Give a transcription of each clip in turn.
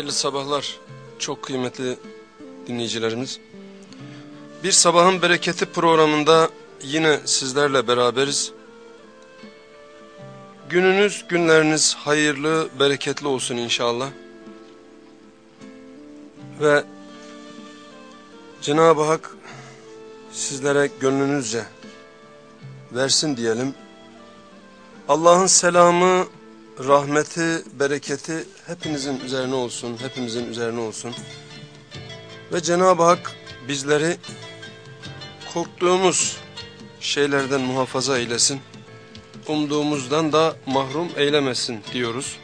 hayırlı sabahlar çok kıymetli dinleyicilerimiz. Bir sabahın bereketi programında yine sizlerle beraberiz. Gününüz, günleriniz hayırlı, bereketli olsun inşallah. Ve Cenab-ı Hak sizlere gönlünüzce versin diyelim. Allah'ın selamı, rahmeti, bereketi hepinizin üzerine olsun, hepimizin üzerine olsun. Ve Cenab-ı Hak bizleri korktuğumuz şeylerden muhafaza eylesin. Umduğumuzdan da mahrum eylemesin diyoruz.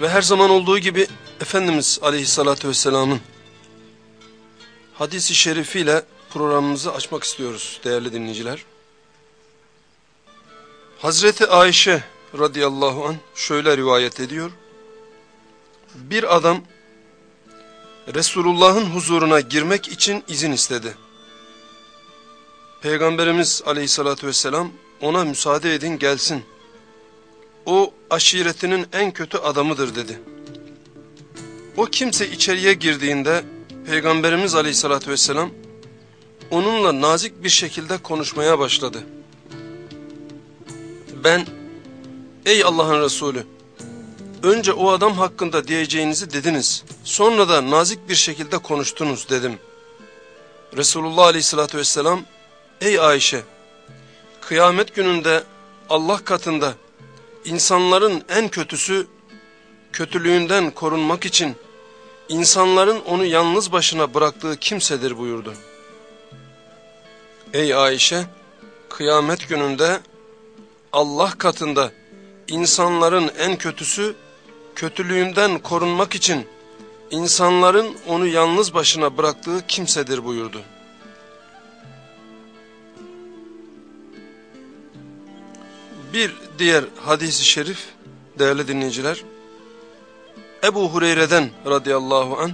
Ve her zaman olduğu gibi Efendimiz Aleyhisselatü Vesselam'ın hadisi şerifiyle programımızı açmak istiyoruz değerli dinleyiciler. Hazreti Ayşe radıyallahu an şöyle rivayet ediyor. Bir adam Resulullah'ın huzuruna girmek için izin istedi. Peygamberimiz aleyhissalatü vesselam ona müsaade edin gelsin. O aşiretinin en kötü adamıdır dedi. O kimse içeriye girdiğinde Peygamberimiz aleyhissalatü vesselam onunla nazik bir şekilde konuşmaya başladı. Ben ey Allah'ın Resulü önce o adam hakkında diyeceğinizi dediniz sonra da nazik bir şekilde konuştunuz dedim. Resulullah aleyhissalatü vesselam ey Ayşe kıyamet gününde Allah katında insanların en kötüsü kötülüğünden korunmak için insanların onu yalnız başına bıraktığı kimsedir buyurdu. Ey Ayşe kıyamet gününde Allah katında insanların en kötüsü kötülüğünden korunmak için insanların onu yalnız başına bıraktığı kimsedir buyurdu. Bir diğer hadisi şerif değerli dinleyiciler Ebu Hureyre'den radıyallahu an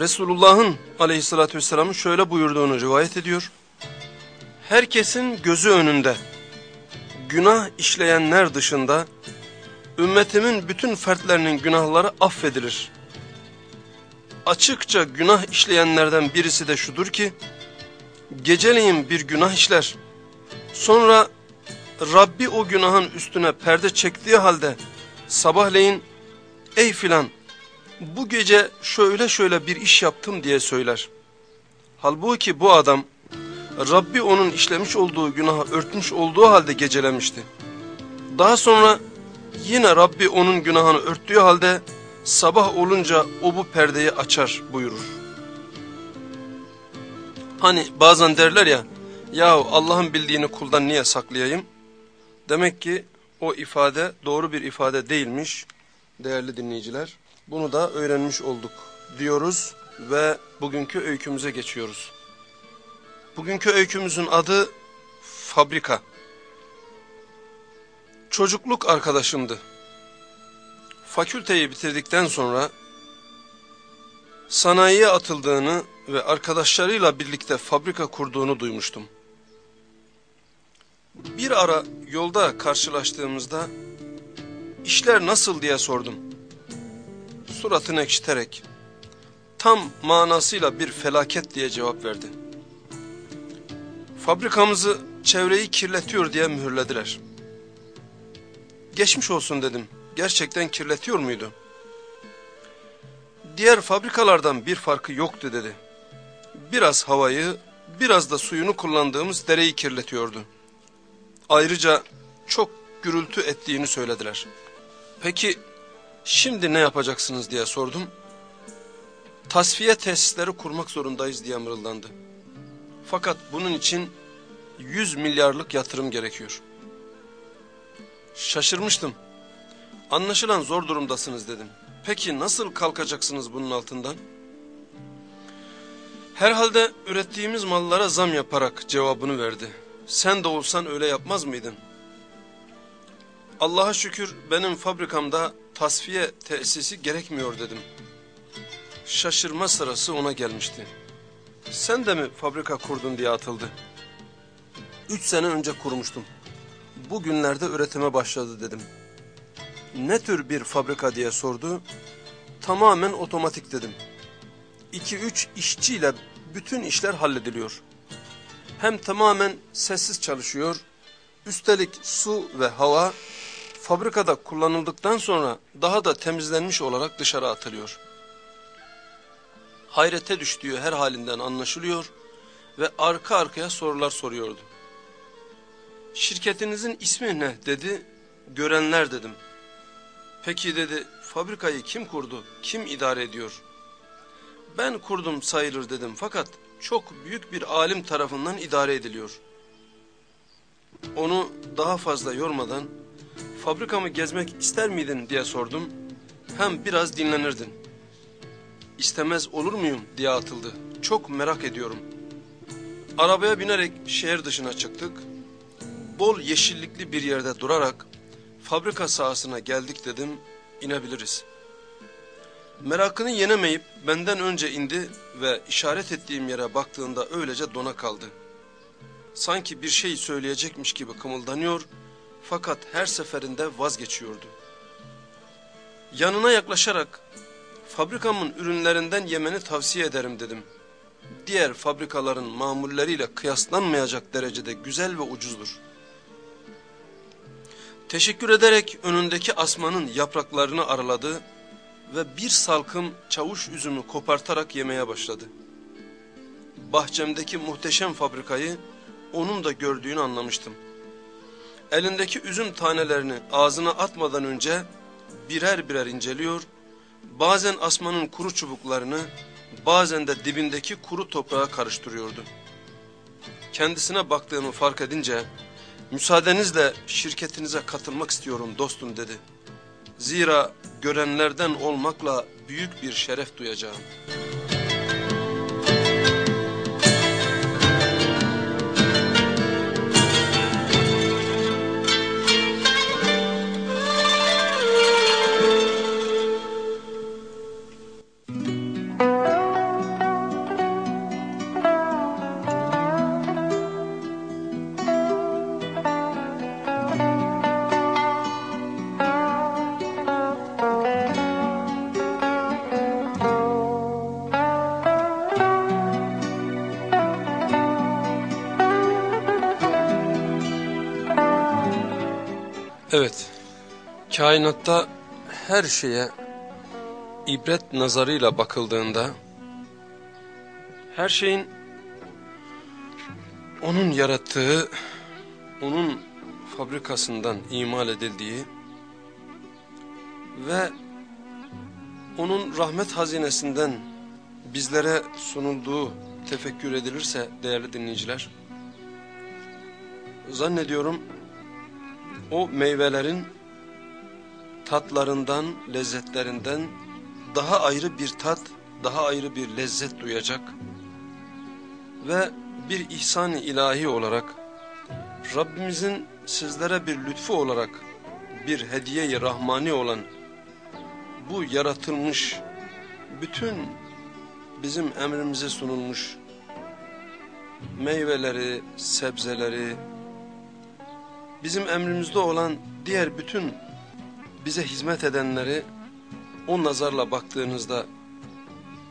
Resulullah'ın aleyhissalatü vesselamın şöyle buyurduğunu rivayet ediyor. Herkesin gözü önünde günah işleyenler dışında ümmetimin bütün fertlerinin günahları affedilir. Açıkça günah işleyenlerden birisi de şudur ki, geceleyin bir günah işler, sonra Rabbi o günahın üstüne perde çektiği halde sabahleyin, ey filan bu gece şöyle şöyle bir iş yaptım diye söyler. Halbuki bu adam, Rabbi onun işlemiş olduğu günahı örtmüş olduğu halde gecelemişti. Daha sonra yine Rabbi onun günahını örttüğü halde sabah olunca o bu perdeyi açar buyurur. Hani bazen derler ya, yahu Allah'ın bildiğini kuldan niye saklayayım? Demek ki o ifade doğru bir ifade değilmiş değerli dinleyiciler. Bunu da öğrenmiş olduk diyoruz ve bugünkü öykümüze geçiyoruz. Bugünkü öykümüzün adı Fabrika. Çocukluk arkadaşımdı. Fakülteyi bitirdikten sonra sanayiye atıldığını ve arkadaşlarıyla birlikte fabrika kurduğunu duymuştum. Bir ara yolda karşılaştığımızda işler nasıl diye sordum. Suratını ekşiterek tam manasıyla bir felaket diye cevap verdi. Fabrikamızı çevreyi kirletiyor diye mühürlediler. Geçmiş olsun dedim. Gerçekten kirletiyor muydu? Diğer fabrikalardan bir farkı yoktu dedi. Biraz havayı, biraz da suyunu kullandığımız dereyi kirletiyordu. Ayrıca çok gürültü ettiğini söylediler. Peki şimdi ne yapacaksınız diye sordum. Tasfiye tesisleri kurmak zorundayız diye mırıldandı. Fakat bunun için 100 milyarlık yatırım gerekiyor. Şaşırmıştım. Anlaşılan zor durumdasınız dedim. Peki nasıl kalkacaksınız bunun altından? Herhalde ürettiğimiz mallara zam yaparak cevabını verdi. Sen de olsan öyle yapmaz mıydın? Allah'a şükür benim fabrikamda tasfiye tesisi gerekmiyor dedim. Şaşırma sırası ona gelmişti. Sen de mi fabrika kurdun diye atıldı. Üç sene önce kurmuştum. Bugünlerde üretime başladı dedim. ne tür bir fabrika diye sordu. Tamamen otomatik dedim. 2-3 işçiyle bütün işler hallediliyor. Hem tamamen sessiz çalışıyor. Üstelik su ve hava fabrikada kullanıldıktan sonra daha da temizlenmiş olarak dışarı atılıyor. Hayrete düştüğü her halinden anlaşılıyor ve arka arkaya sorular soruyordu. Şirketinizin ismi ne dedi, görenler dedim. Peki dedi, fabrikayı kim kurdu, kim idare ediyor? Ben kurdum sayılır dedim fakat çok büyük bir alim tarafından idare ediliyor. Onu daha fazla yormadan fabrikamı gezmek ister miydin diye sordum. Hem biraz dinlenirdin. İstemez olur muyum diye atıldı. Çok merak ediyorum. Arabaya binerek şehir dışına çıktık. Bol yeşillikli bir yerde durarak fabrika sahasına geldik dedim inebiliriz. Merakını yenemeyip benden önce indi ve işaret ettiğim yere baktığında öylece dona kaldı. Sanki bir şey söyleyecekmiş gibi kımıldanıyor fakat her seferinde vazgeçiyordu. Yanına yaklaşarak fabrikamın ürünlerinden yemeni tavsiye ederim dedim. Diğer fabrikaların mamulleriyle kıyaslanmayacak derecede güzel ve ucuzdur. Teşekkür ederek önündeki asmanın yapraklarını araladı ve bir salkım çavuş üzümü kopartarak yemeye başladı. Bahçemdeki muhteşem fabrikayı onun da gördüğünü anlamıştım. Elindeki üzüm tanelerini ağzına atmadan önce birer birer inceliyor, bazen asmanın kuru çubuklarını, bazen de dibindeki kuru toprağa karıştırıyordu. Kendisine baktığımı fark edince, müsaadenizle şirketinize katılmak istiyorum dostum dedi. Zira görenlerden olmakla büyük bir şeref duyacağım. Kainatta her şeye ibret nazarıyla bakıldığında, her şeyin onun yarattığı, onun fabrikasından imal edildiği ve onun rahmet hazinesinden bizlere sunulduğu tefekkür edilirse değerli dinleyiciler, zannediyorum o meyvelerin tatlarından, lezzetlerinden daha ayrı bir tat, daha ayrı bir lezzet duyacak ve bir ihsan-ı ilahi olarak Rabbimizin sizlere bir lütfu olarak bir hediye-i rahmani olan bu yaratılmış bütün bizim emrimize sunulmuş meyveleri, sebzeleri, bizim emrimizde olan diğer bütün bize hizmet edenleri o nazarla baktığınızda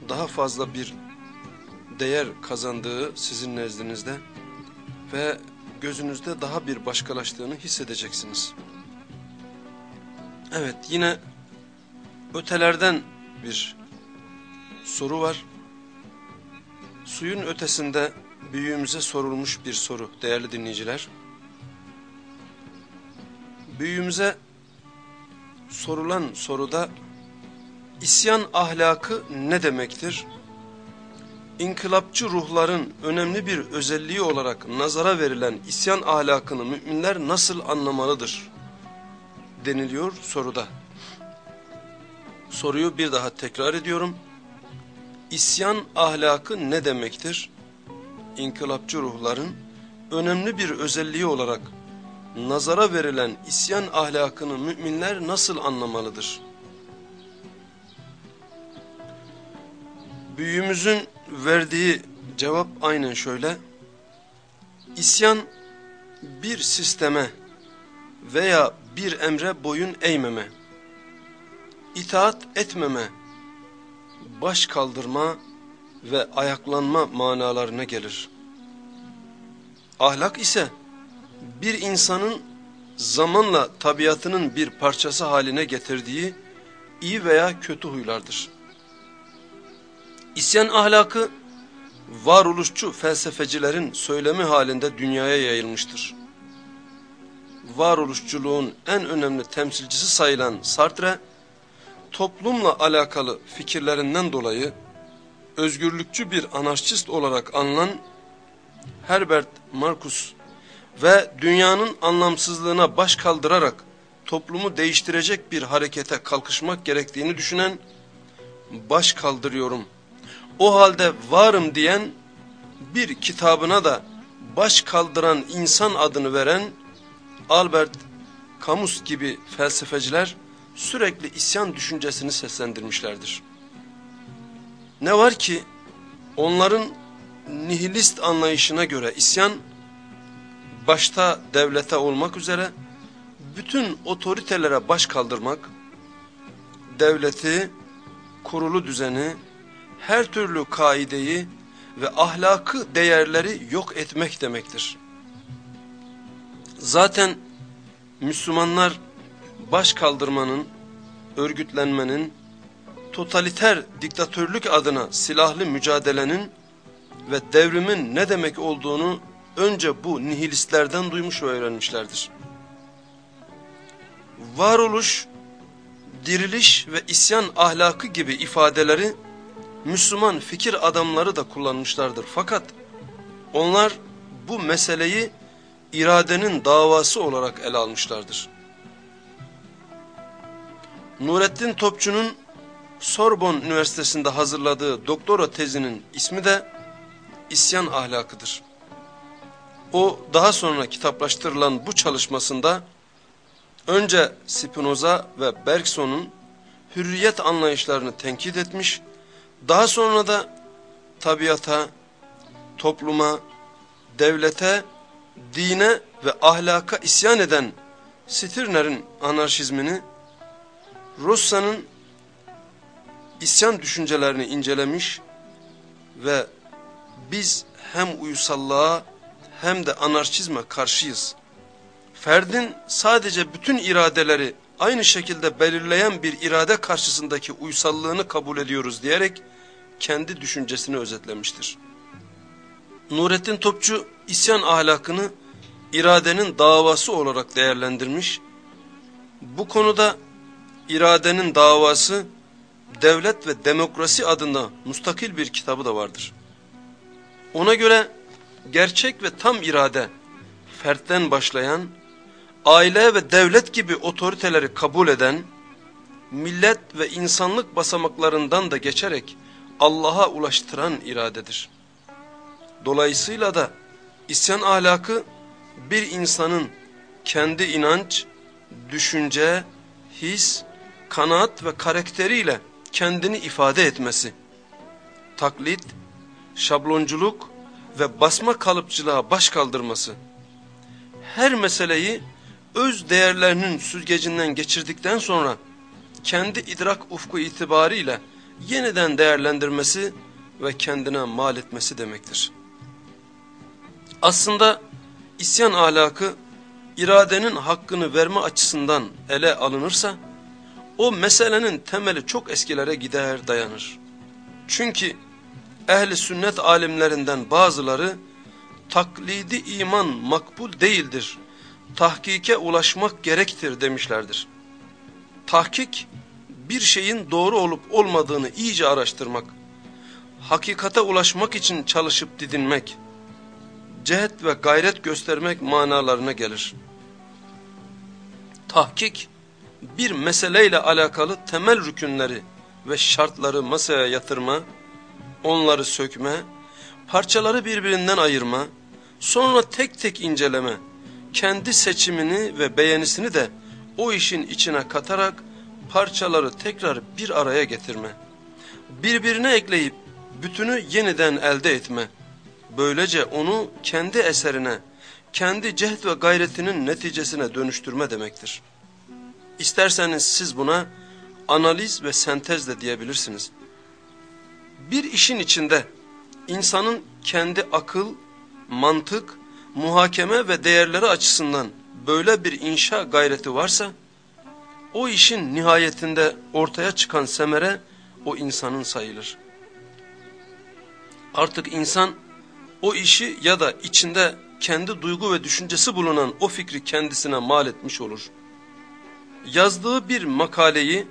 daha fazla bir değer kazandığı sizin nezdinizde ve gözünüzde daha bir başkalaştığını hissedeceksiniz. Evet yine ötelerden bir soru var. Suyun ötesinde büyüğümüze sorulmuş bir soru değerli dinleyiciler büyüğümüze sorulan soruda isyan ahlakı ne demektir? İnkılapçı ruhların önemli bir özelliği olarak nazara verilen isyan ahlakını müminler nasıl anlamalıdır? deniliyor soruda. Soruyu bir daha tekrar ediyorum. İsyan ahlakı ne demektir? İnkılapçı ruhların önemli bir özelliği olarak nazara verilen isyan ahlakını müminler nasıl anlamalıdır? Büyüğümüzün verdiği cevap aynen şöyle. İsyan bir sisteme veya bir emre boyun eğmeme, itaat etmeme, baş kaldırma ve ayaklanma manalarına gelir. Ahlak ise bir insanın zamanla tabiatının bir parçası haline getirdiği iyi veya kötü huylardır. İsyan ahlakı varoluşçu felsefecilerin söylemi halinde dünyaya yayılmıştır. Varoluşçuluğun en önemli temsilcisi sayılan Sartre, toplumla alakalı fikirlerinden dolayı özgürlükçü bir anarşist olarak anılan Herbert Marcus ve dünyanın anlamsızlığına baş kaldırarak toplumu değiştirecek bir harekete kalkışmak gerektiğini düşünen baş kaldırıyorum. O halde varım diyen bir kitabına da baş kaldıran insan adını veren Albert Camus gibi felsefeciler sürekli isyan düşüncesini seslendirmişlerdir. Ne var ki onların nihilist anlayışına göre isyan başta devlete olmak üzere bütün otoritelere baş kaldırmak, devleti, kurulu düzeni, her türlü kaideyi ve ahlakı değerleri yok etmek demektir. Zaten Müslümanlar baş kaldırmanın, örgütlenmenin, totaliter diktatörlük adına silahlı mücadelenin ve devrimin ne demek olduğunu önce bu nihilistlerden duymuş ve öğrenmişlerdir. Varoluş, diriliş ve isyan ahlakı gibi ifadeleri Müslüman fikir adamları da kullanmışlardır. Fakat onlar bu meseleyi iradenin davası olarak ele almışlardır. Nurettin Topçu'nun Sorbon Üniversitesi'nde hazırladığı doktora tezinin ismi de isyan ahlakıdır. O daha sonra kitaplaştırılan bu çalışmasında önce Spinoza ve Bergson'un hürriyet anlayışlarını tenkit etmiş, daha sonra da tabiata, topluma, devlete, dine ve ahlaka isyan eden Stirner'in anarşizmini, Rossa'nın isyan düşüncelerini incelemiş ve biz hem uyusallığa hem de anarşizme karşıyız. Ferdin sadece bütün iradeleri aynı şekilde belirleyen bir irade karşısındaki uysallığını kabul ediyoruz diyerek kendi düşüncesini özetlemiştir. Nurettin Topçu isyan ahlakını iradenin davası olarak değerlendirmiş. Bu konuda iradenin davası devlet ve demokrasi adında mustakil bir kitabı da vardır. Ona göre gerçek ve tam irade fertten başlayan, aile ve devlet gibi otoriteleri kabul eden, millet ve insanlık basamaklarından da geçerek Allah'a ulaştıran iradedir. Dolayısıyla da isyan ahlakı bir insanın kendi inanç, düşünce, his, kanaat ve karakteriyle kendini ifade etmesi, taklit, şablonculuk ve basma kalıpçılığa baş kaldırması, her meseleyi öz değerlerinin süzgecinden geçirdikten sonra kendi idrak ufku itibariyle yeniden değerlendirmesi ve kendine mal etmesi demektir. Aslında isyan ahlakı iradenin hakkını verme açısından ele alınırsa o meselenin temeli çok eskilere gider dayanır. Çünkü ehli sünnet alimlerinden bazıları taklidi iman makbul değildir, tahkike ulaşmak gerektir demişlerdir. Tahkik bir şeyin doğru olup olmadığını iyice araştırmak, hakikate ulaşmak için çalışıp didinmek, cehet ve gayret göstermek manalarına gelir. Tahkik, bir meseleyle alakalı temel rükünleri ve şartları masaya yatırma, onları sökme, parçaları birbirinden ayırma, sonra tek tek inceleme, kendi seçimini ve beğenisini de o işin içine katarak parçaları tekrar bir araya getirme, birbirine ekleyip bütünü yeniden elde etme, böylece onu kendi eserine, kendi cehd ve gayretinin neticesine dönüştürme demektir. İsterseniz siz buna analiz ve sentez de diyebilirsiniz. Bir işin içinde insanın kendi akıl, mantık, muhakeme ve değerleri açısından böyle bir inşa gayreti varsa, o işin nihayetinde ortaya çıkan semere o insanın sayılır. Artık insan o işi ya da içinde kendi duygu ve düşüncesi bulunan o fikri kendisine mal etmiş olur. Yazdığı bir makaleyi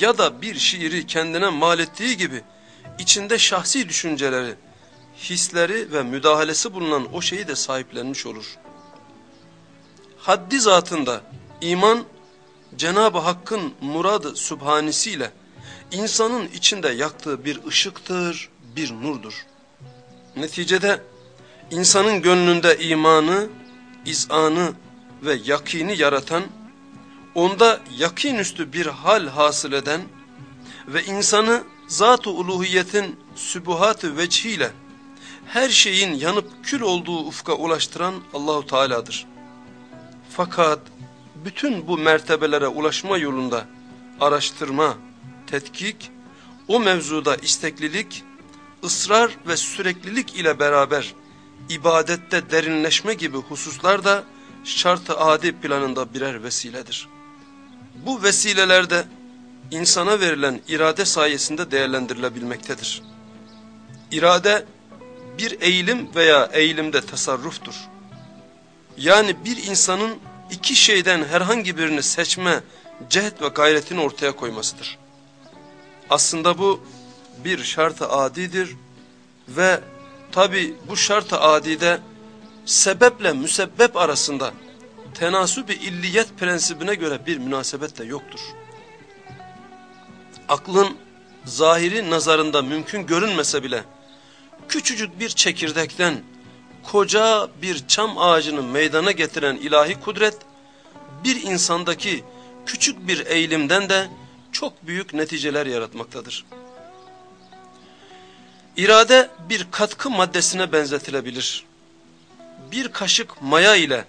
ya da bir şiiri kendine mal ettiği gibi içinde şahsi düşünceleri, hisleri ve müdahalesi bulunan o şeyi de sahiplenmiş olur. Haddi zatında iman Cenab-ı Hakk'ın muradı sübhanesiyle insanın içinde yaktığı bir ışıktır, bir nurdur. Neticede insanın gönlünde imanı, izanı ve yakini yaratan, onda yakin üstü bir hal hasıl eden ve insanı zat-ı uluhiyetin sübuhat-ı vecihiyle her şeyin yanıp kül olduğu ufka ulaştıran Allahu Teala'dır. Fakat bütün bu mertebelere ulaşma yolunda araştırma, tetkik, o mevzuda isteklilik, ısrar ve süreklilik ile beraber ibadette derinleşme gibi hususlar da şart-ı adi planında birer vesiledir. Bu vesilelerde insana verilen irade sayesinde değerlendirilebilmektedir. İrade bir eğilim veya eğilimde tasarruftur. Yani bir insanın iki şeyden herhangi birini seçme, cehd ve gayretini ortaya koymasıdır. Aslında bu bir şart-ı adidir ve tabi bu şart-ı adide sebeple müsebbep arasında tenasüb-i illiyet prensibine göre bir münasebet de yoktur. Aklın zahiri nazarında mümkün görünmese bile küçücük bir çekirdekten koca bir çam ağacını meydana getiren ilahi kudret bir insandaki küçük bir eğilimden de çok büyük neticeler yaratmaktadır. İrade bir katkı maddesine benzetilebilir. Bir kaşık maya ile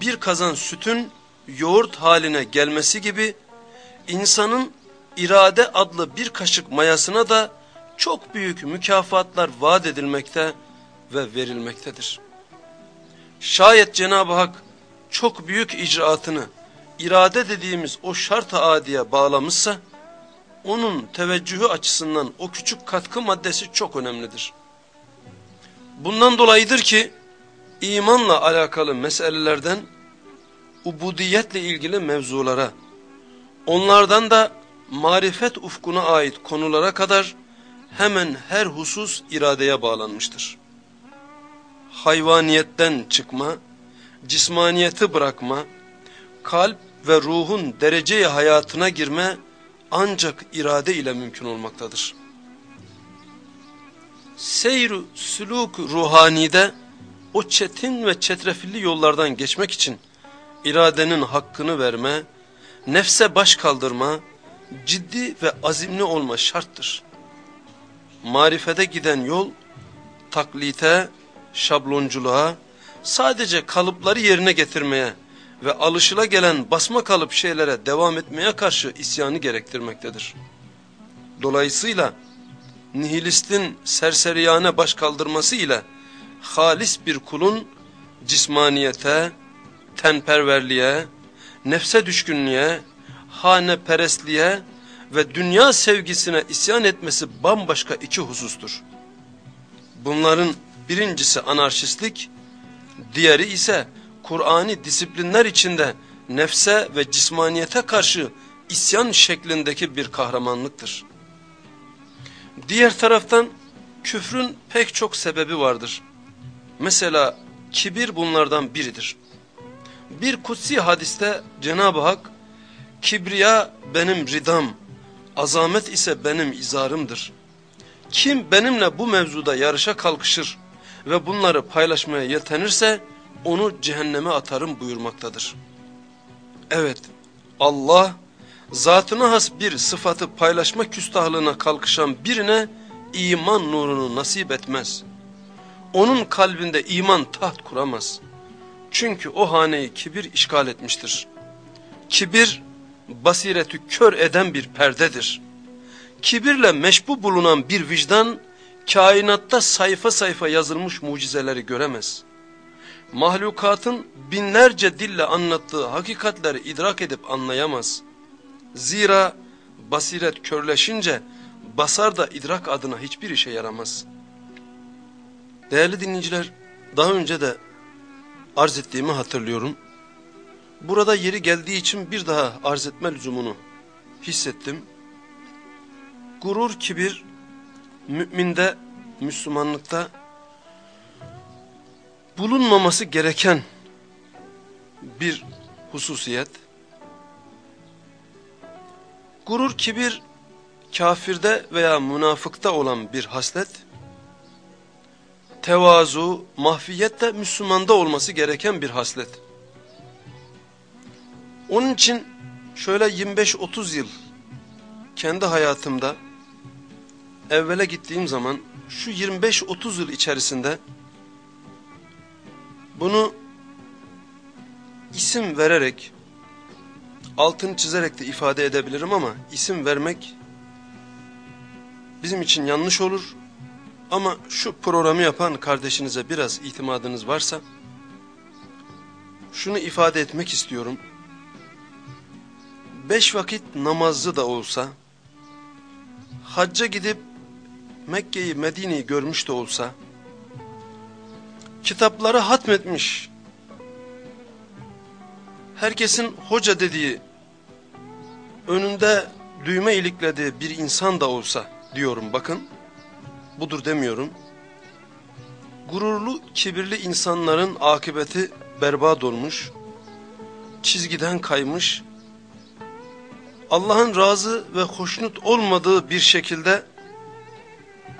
bir kazan sütün yoğurt haline gelmesi gibi insanın irade adlı bir kaşık mayasına da çok büyük mükafatlar vaat edilmekte ve verilmektedir. Şayet Cenab-ı Hak çok büyük icraatını irade dediğimiz o şart-ı adiye bağlamışsa, onun teveccühü açısından o küçük katkı maddesi çok önemlidir. Bundan dolayıdır ki imanla alakalı meselelerden ubudiyetle ilgili mevzulara, onlardan da marifet ufkuna ait konulara kadar hemen her husus iradeye bağlanmıştır. Hayvaniyetten çıkma, cismaniyeti bırakma, kalp ve ruhun dereceye hayatına girme ancak irade ile mümkün olmaktadır. Seyru süluk ruhanide o çetin ve çetrefilli yollardan geçmek için iradenin hakkını verme, nefse baş kaldırma, ciddi ve azimli olma şarttır. Marifete giden yol taklite, şablonculuğa, sadece kalıpları yerine getirmeye ve alışıla gelen basma kalıp şeylere devam etmeye karşı isyanı gerektirmektedir. Dolayısıyla nihilistin serseriyane baş kaldırması ile halis bir kulun cismaniyete, tenperverliğe, nefse düşkünlüğe, perestliğe ve dünya sevgisine isyan etmesi bambaşka iki husustur. Bunların birincisi anarşistlik, diğeri ise Kur'ani disiplinler içinde nefse ve cismaniyete karşı isyan şeklindeki bir kahramanlıktır. Diğer taraftan küfrün pek çok sebebi vardır. Mesela kibir bunlardan biridir. Bir kutsi hadiste Cenab-ı Hak, kibriya benim ridam, azamet ise benim izarımdır. Kim benimle bu mevzuda yarışa kalkışır ve bunları paylaşmaya yeltenirse, onu cehenneme atarım buyurmaktadır. Evet Allah zatına has bir sıfatı paylaşma küstahlığına kalkışan birine iman nurunu nasip etmez. Onun kalbinde iman taht kuramaz. Çünkü o haneyi kibir işgal etmiştir. Kibir basireti kör eden bir perdedir. Kibirle meşbu bulunan bir vicdan, kainatta sayfa sayfa yazılmış mucizeleri göremez. Mahlukatın binlerce dille anlattığı hakikatleri idrak edip anlayamaz. Zira basiret körleşince basar da idrak adına hiçbir işe yaramaz. Değerli dinleyiciler, daha önce de arz ettiğimi hatırlıyorum. Burada yeri geldiği için bir daha arz etme lüzumunu hissettim. Gurur, kibir, müminde, Müslümanlıkta bulunmaması gereken bir hususiyet. Gurur, kibir, kafirde veya münafıkta olan bir haslet, tevazu, mahfiyet de Müslümanda olması gereken bir haslet. Onun için şöyle 25-30 yıl kendi hayatımda evvele gittiğim zaman şu 25-30 yıl içerisinde bunu isim vererek altını çizerek de ifade edebilirim ama isim vermek bizim için yanlış olur. Ama şu programı yapan kardeşinize biraz itimadınız varsa şunu ifade etmek istiyorum. Beş vakit namazlı da olsa, hacca gidip Mekke'yi Medine'yi görmüş de olsa, kitapları hatmetmiş, herkesin hoca dediği, önünde düğme iliklediği bir insan da olsa diyorum bakın, budur demiyorum. Gururlu, kibirli insanların akıbeti berbat olmuş, çizgiden kaymış, Allah'ın razı ve hoşnut olmadığı bir şekilde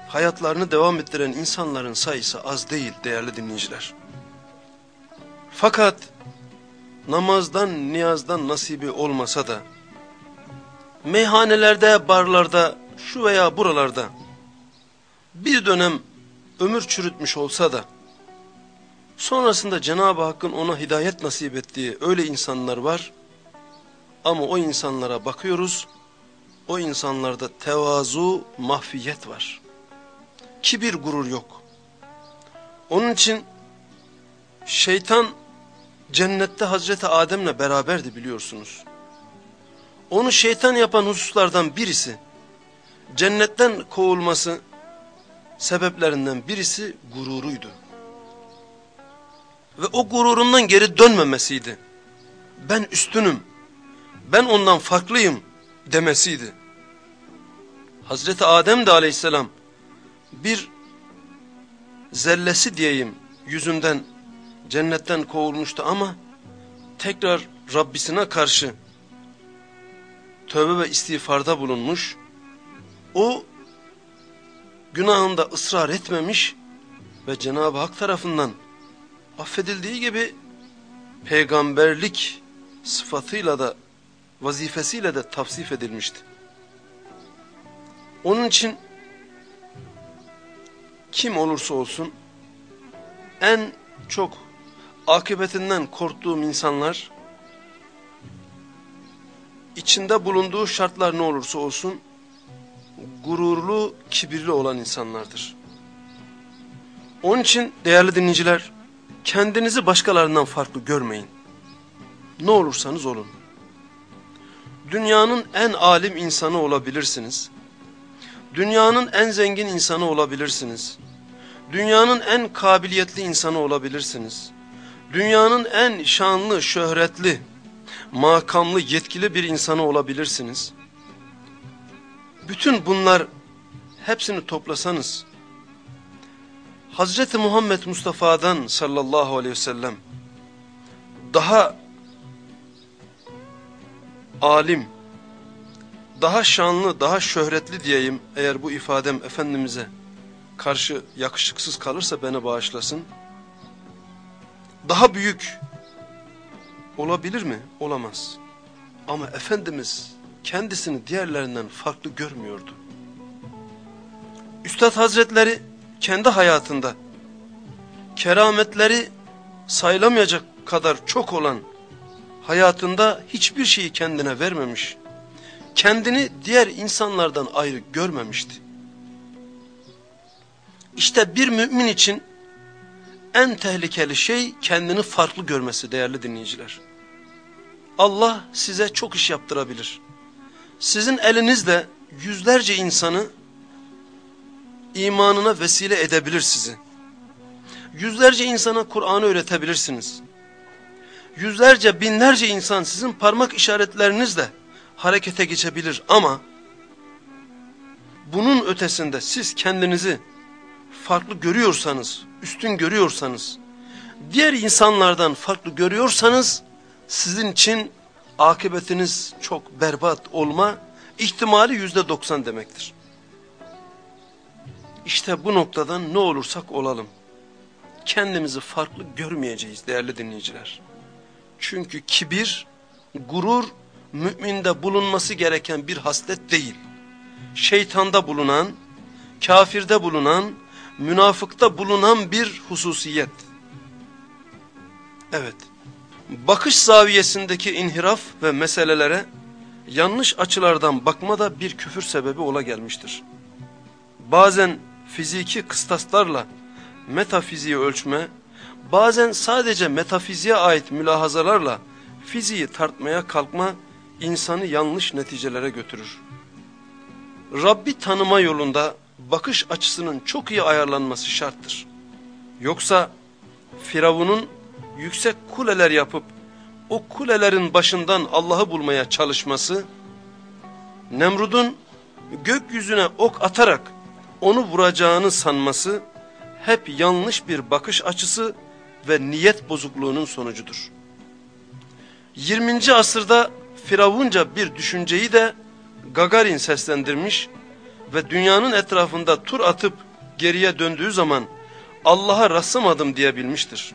hayatlarını devam ettiren insanların sayısı az değil değerli dinleyiciler. Fakat namazdan, niyazdan nasibi olmasa da meyhanelerde, barlarda, şu veya buralarda bir dönem ömür çürütmüş olsa da sonrasında Cenab-ı Hakk'ın ona hidayet nasip ettiği öyle insanlar var ama o insanlara bakıyoruz, o insanlarda tevazu, mahfiyet var. Kibir, gurur yok. Onun için şeytan cennette Hazreti Adem'le beraberdi biliyorsunuz. Onu şeytan yapan hususlardan birisi, cennetten kovulması sebeplerinden birisi gururuydu. Ve o gururundan geri dönmemesiydi. Ben üstünüm ben ondan farklıyım demesiydi. Hazreti Adem de aleyhisselam bir zellesi diyeyim yüzünden cennetten kovulmuştu ama tekrar Rabbisine karşı tövbe ve istiğfarda bulunmuş. O günahında ısrar etmemiş ve Cenab-ı Hak tarafından affedildiği gibi peygamberlik sıfatıyla da vazifesiyle de tavsif edilmişti. Onun için kim olursa olsun en çok akıbetinden korktuğum insanlar içinde bulunduğu şartlar ne olursa olsun gururlu, kibirli olan insanlardır. Onun için değerli dinleyiciler kendinizi başkalarından farklı görmeyin. Ne olursanız olun dünyanın en alim insanı olabilirsiniz. Dünyanın en zengin insanı olabilirsiniz. Dünyanın en kabiliyetli insanı olabilirsiniz. Dünyanın en şanlı, şöhretli, makamlı, yetkili bir insanı olabilirsiniz. Bütün bunlar hepsini toplasanız, Hazreti Muhammed Mustafa'dan sallallahu aleyhi ve sellem daha alim, daha şanlı, daha şöhretli diyeyim eğer bu ifadem Efendimiz'e karşı yakışıksız kalırsa beni bağışlasın. Daha büyük olabilir mi? Olamaz. Ama Efendimiz kendisini diğerlerinden farklı görmüyordu. Üstad Hazretleri kendi hayatında kerametleri sayılamayacak kadar çok olan hayatında hiçbir şeyi kendine vermemiş, kendini diğer insanlardan ayrı görmemişti. İşte bir mümin için en tehlikeli şey kendini farklı görmesi değerli dinleyiciler. Allah size çok iş yaptırabilir. Sizin elinizle yüzlerce insanı imanına vesile edebilir sizi. Yüzlerce insana Kur'an'ı öğretebilirsiniz. Yüzlerce binlerce insan sizin parmak işaretlerinizle harekete geçebilir ama bunun ötesinde siz kendinizi farklı görüyorsanız, üstün görüyorsanız, diğer insanlardan farklı görüyorsanız sizin için akıbetiniz çok berbat olma ihtimali yüzde doksan demektir. İşte bu noktadan ne olursak olalım. Kendimizi farklı görmeyeceğiz değerli dinleyiciler. Çünkü kibir, gurur müminde bulunması gereken bir haslet değil. Şeytanda bulunan, kafirde bulunan, münafıkta bulunan bir hususiyet. Evet, bakış zaviyesindeki inhiraf ve meselelere yanlış açılardan bakma da bir küfür sebebi ola gelmiştir. Bazen fiziki kıstaslarla metafiziği ölçme, bazen sadece metafiziğe ait mülahazalarla fiziği tartmaya kalkma insanı yanlış neticelere götürür. Rabbi tanıma yolunda bakış açısının çok iyi ayarlanması şarttır. Yoksa Firavun'un yüksek kuleler yapıp o kulelerin başından Allah'ı bulmaya çalışması, Nemrud'un gökyüzüne ok atarak onu vuracağını sanması hep yanlış bir bakış açısı ve niyet bozukluğunun sonucudur. 20. asırda Firavunca bir düşünceyi de Gagarin seslendirmiş ve dünyanın etrafında tur atıp geriye döndüğü zaman Allah'a rastlamadım diyebilmiştir.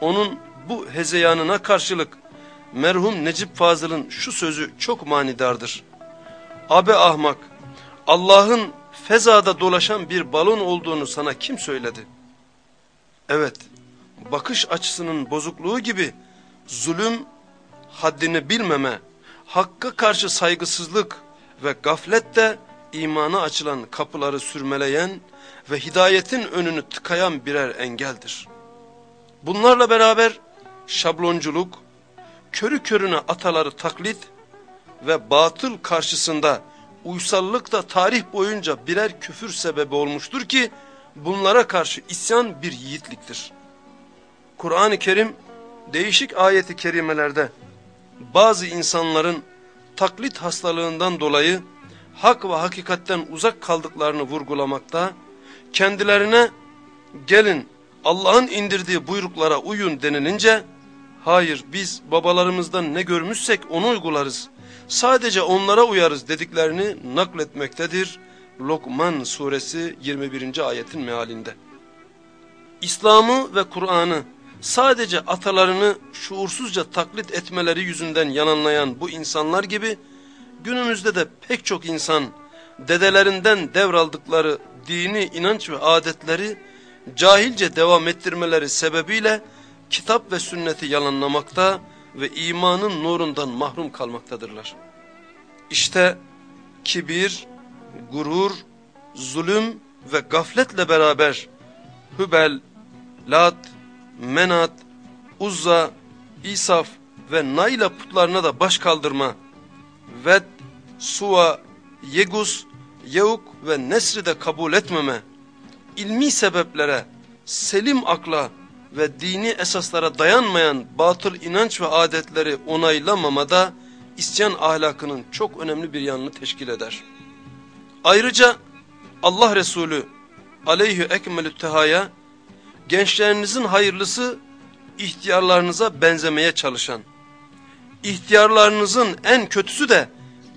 Onun bu hezeyanına karşılık merhum Necip Fazıl'ın şu sözü çok manidardır. Abe ahmak, Allah'ın fezada dolaşan bir balon olduğunu sana kim söyledi? Evet, bakış açısının bozukluğu gibi zulüm, haddini bilmeme, hakka karşı saygısızlık ve gaflet de imana açılan kapıları sürmeleyen ve hidayetin önünü tıkayan birer engeldir. Bunlarla beraber şablonculuk, körü körüne ataları taklit ve batıl karşısında uysallık da tarih boyunca birer küfür sebebi olmuştur ki bunlara karşı isyan bir yiğitliktir. Kur'an-ı Kerim değişik ayeti kerimelerde bazı insanların taklit hastalığından dolayı hak ve hakikatten uzak kaldıklarını vurgulamakta, kendilerine gelin Allah'ın indirdiği buyruklara uyun denilince, hayır biz babalarımızdan ne görmüşsek onu uygularız, sadece onlara uyarız dediklerini nakletmektedir. Lokman suresi 21. ayetin mealinde. İslam'ı ve Kur'an'ı sadece atalarını şuursuzca taklit etmeleri yüzünden yalanlayan bu insanlar gibi, günümüzde de pek çok insan dedelerinden devraldıkları dini inanç ve adetleri cahilce devam ettirmeleri sebebiyle kitap ve sünneti yalanlamakta ve imanın nurundan mahrum kalmaktadırlar. İşte kibir, gurur, zulüm ve gafletle beraber Hübel, Lat, Menat, Uzza, İsaf ve Nayla putlarına da baş kaldırma, Ved, Suva, Yegus, Yeuk ve Nesri de kabul etmeme, ilmi sebeplere, selim akla ve dini esaslara dayanmayan batıl inanç ve adetleri onaylamamada isyan ahlakının çok önemli bir yanını teşkil eder. Ayrıca Allah Resulü aleyhü ekmelü tehaya gençlerinizin hayırlısı ihtiyarlarınıza benzemeye çalışan, ihtiyarlarınızın en kötüsü de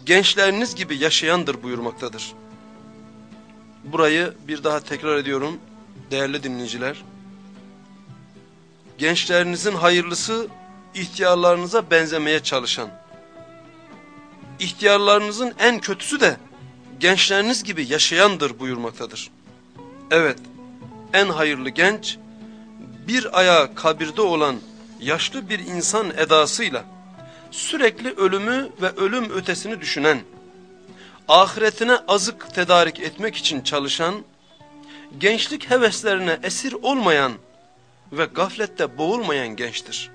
gençleriniz gibi yaşayandır buyurmaktadır. Burayı bir daha tekrar ediyorum değerli dinleyiciler. Gençlerinizin hayırlısı ihtiyarlarınıza benzemeye çalışan, ihtiyarlarınızın en kötüsü de gençleriniz gibi yaşayandır buyurmaktadır. Evet, en hayırlı genç, bir ayağı kabirde olan yaşlı bir insan edasıyla sürekli ölümü ve ölüm ötesini düşünen, ahiretine azık tedarik etmek için çalışan, gençlik heveslerine esir olmayan ve gaflette boğulmayan gençtir.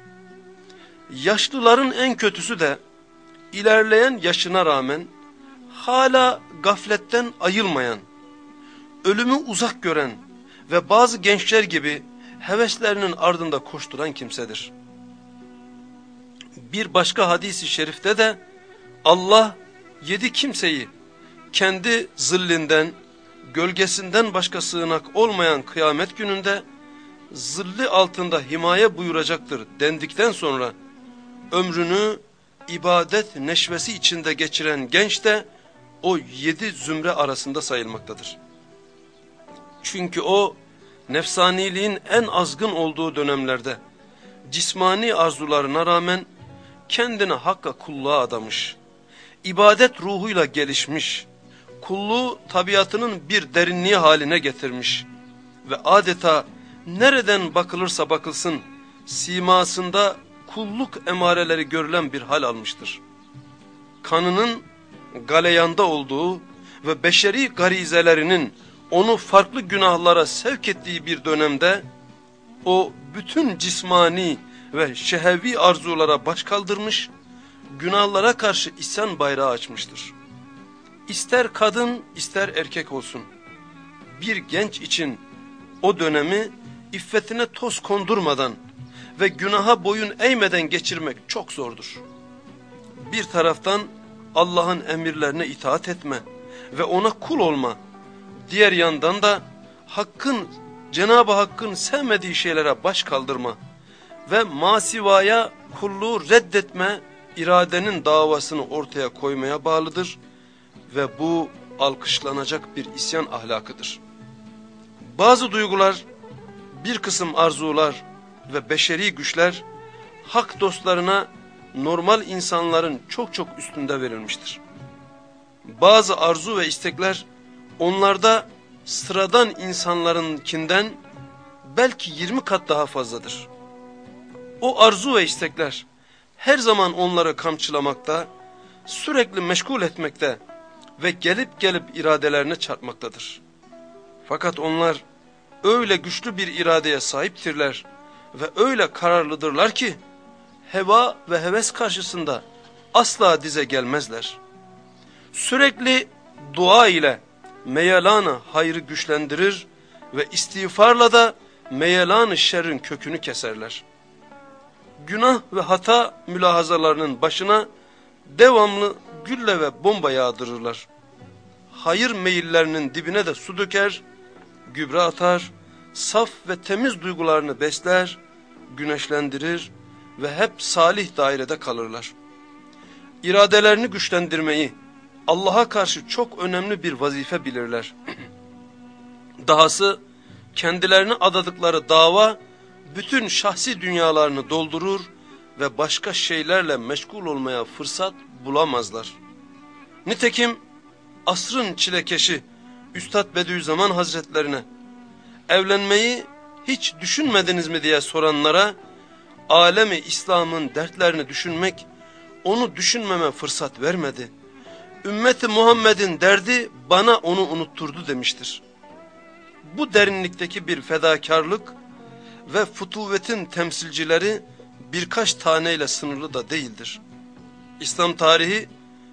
Yaşlıların en kötüsü de ilerleyen yaşına rağmen hala gafletten ayılmayan, ölümü uzak gören ve bazı gençler gibi heveslerinin ardında koşturan kimsedir. Bir başka hadisi şerifte de Allah yedi kimseyi kendi zillinden, gölgesinden başka sığınak olmayan kıyamet gününde zilli altında himaye buyuracaktır dendikten sonra ömrünü ibadet neşvesi içinde geçiren genç de o yedi zümre arasında sayılmaktadır. Çünkü o nefsaniliğin en azgın olduğu dönemlerde cismani arzularına rağmen kendini hakka kulluğa adamış, ibadet ruhuyla gelişmiş, kulluğu tabiatının bir derinliği haline getirmiş ve adeta nereden bakılırsa bakılsın simasında kulluk emareleri görülen bir hal almıştır. Kanının galeyanda olduğu ve beşeri garizelerinin onu farklı günahlara sevk ettiği bir dönemde o bütün cismani ve şehevi arzulara baş kaldırmış, günahlara karşı isyan bayrağı açmıştır. İster kadın ister erkek olsun, bir genç için o dönemi iffetine toz kondurmadan ve günaha boyun eğmeden geçirmek çok zordur. Bir taraftan Allah'ın emirlerine itaat etme ve ona kul olma, diğer yandan da hakkın, Cenab-ı Hakk'ın sevmediği şeylere baş kaldırma ve masivaya kulluğu reddetme iradenin davasını ortaya koymaya bağlıdır ve bu alkışlanacak bir isyan ahlakıdır. Bazı duygular, bir kısım arzular ve beşeri güçler hak dostlarına normal insanların çok çok üstünde verilmiştir. Bazı arzu ve istekler onlarda sıradan insanlarınkinden belki 20 kat daha fazladır. O arzu ve istekler her zaman onları kamçılamakta, sürekli meşgul etmekte ve gelip gelip iradelerine çarpmaktadır. Fakat onlar öyle güçlü bir iradeye sahiptirler ve öyle kararlıdırlar ki heva ve heves karşısında asla dize gelmezler. Sürekli dua ile meyelanı hayrı güçlendirir ve istiğfarla da meyelanı şerrin kökünü keserler. Günah ve hata mülahazalarının başına devamlı gülle ve bomba yağdırırlar. Hayır meyillerinin dibine de su döker, gübre atar, saf ve temiz duygularını besler, güneşlendirir ve hep salih dairede kalırlar. İradelerini güçlendirmeyi Allah'a karşı çok önemli bir vazife bilirler. Dahası kendilerini adadıkları dava bütün şahsi dünyalarını doldurur ve başka şeylerle meşgul olmaya fırsat bulamazlar. Nitekim asrın çilekeşi Üstad Bediüzzaman Hazretlerine evlenmeyi hiç düşünmediniz mi diye soranlara alemi İslam'ın dertlerini düşünmek onu düşünmeme fırsat vermedi. Ümmeti Muhammed'in derdi bana onu unutturdu demiştir. Bu derinlikteki bir fedakarlık ve futuvetin temsilcileri birkaç taneyle sınırlı da değildir. İslam tarihi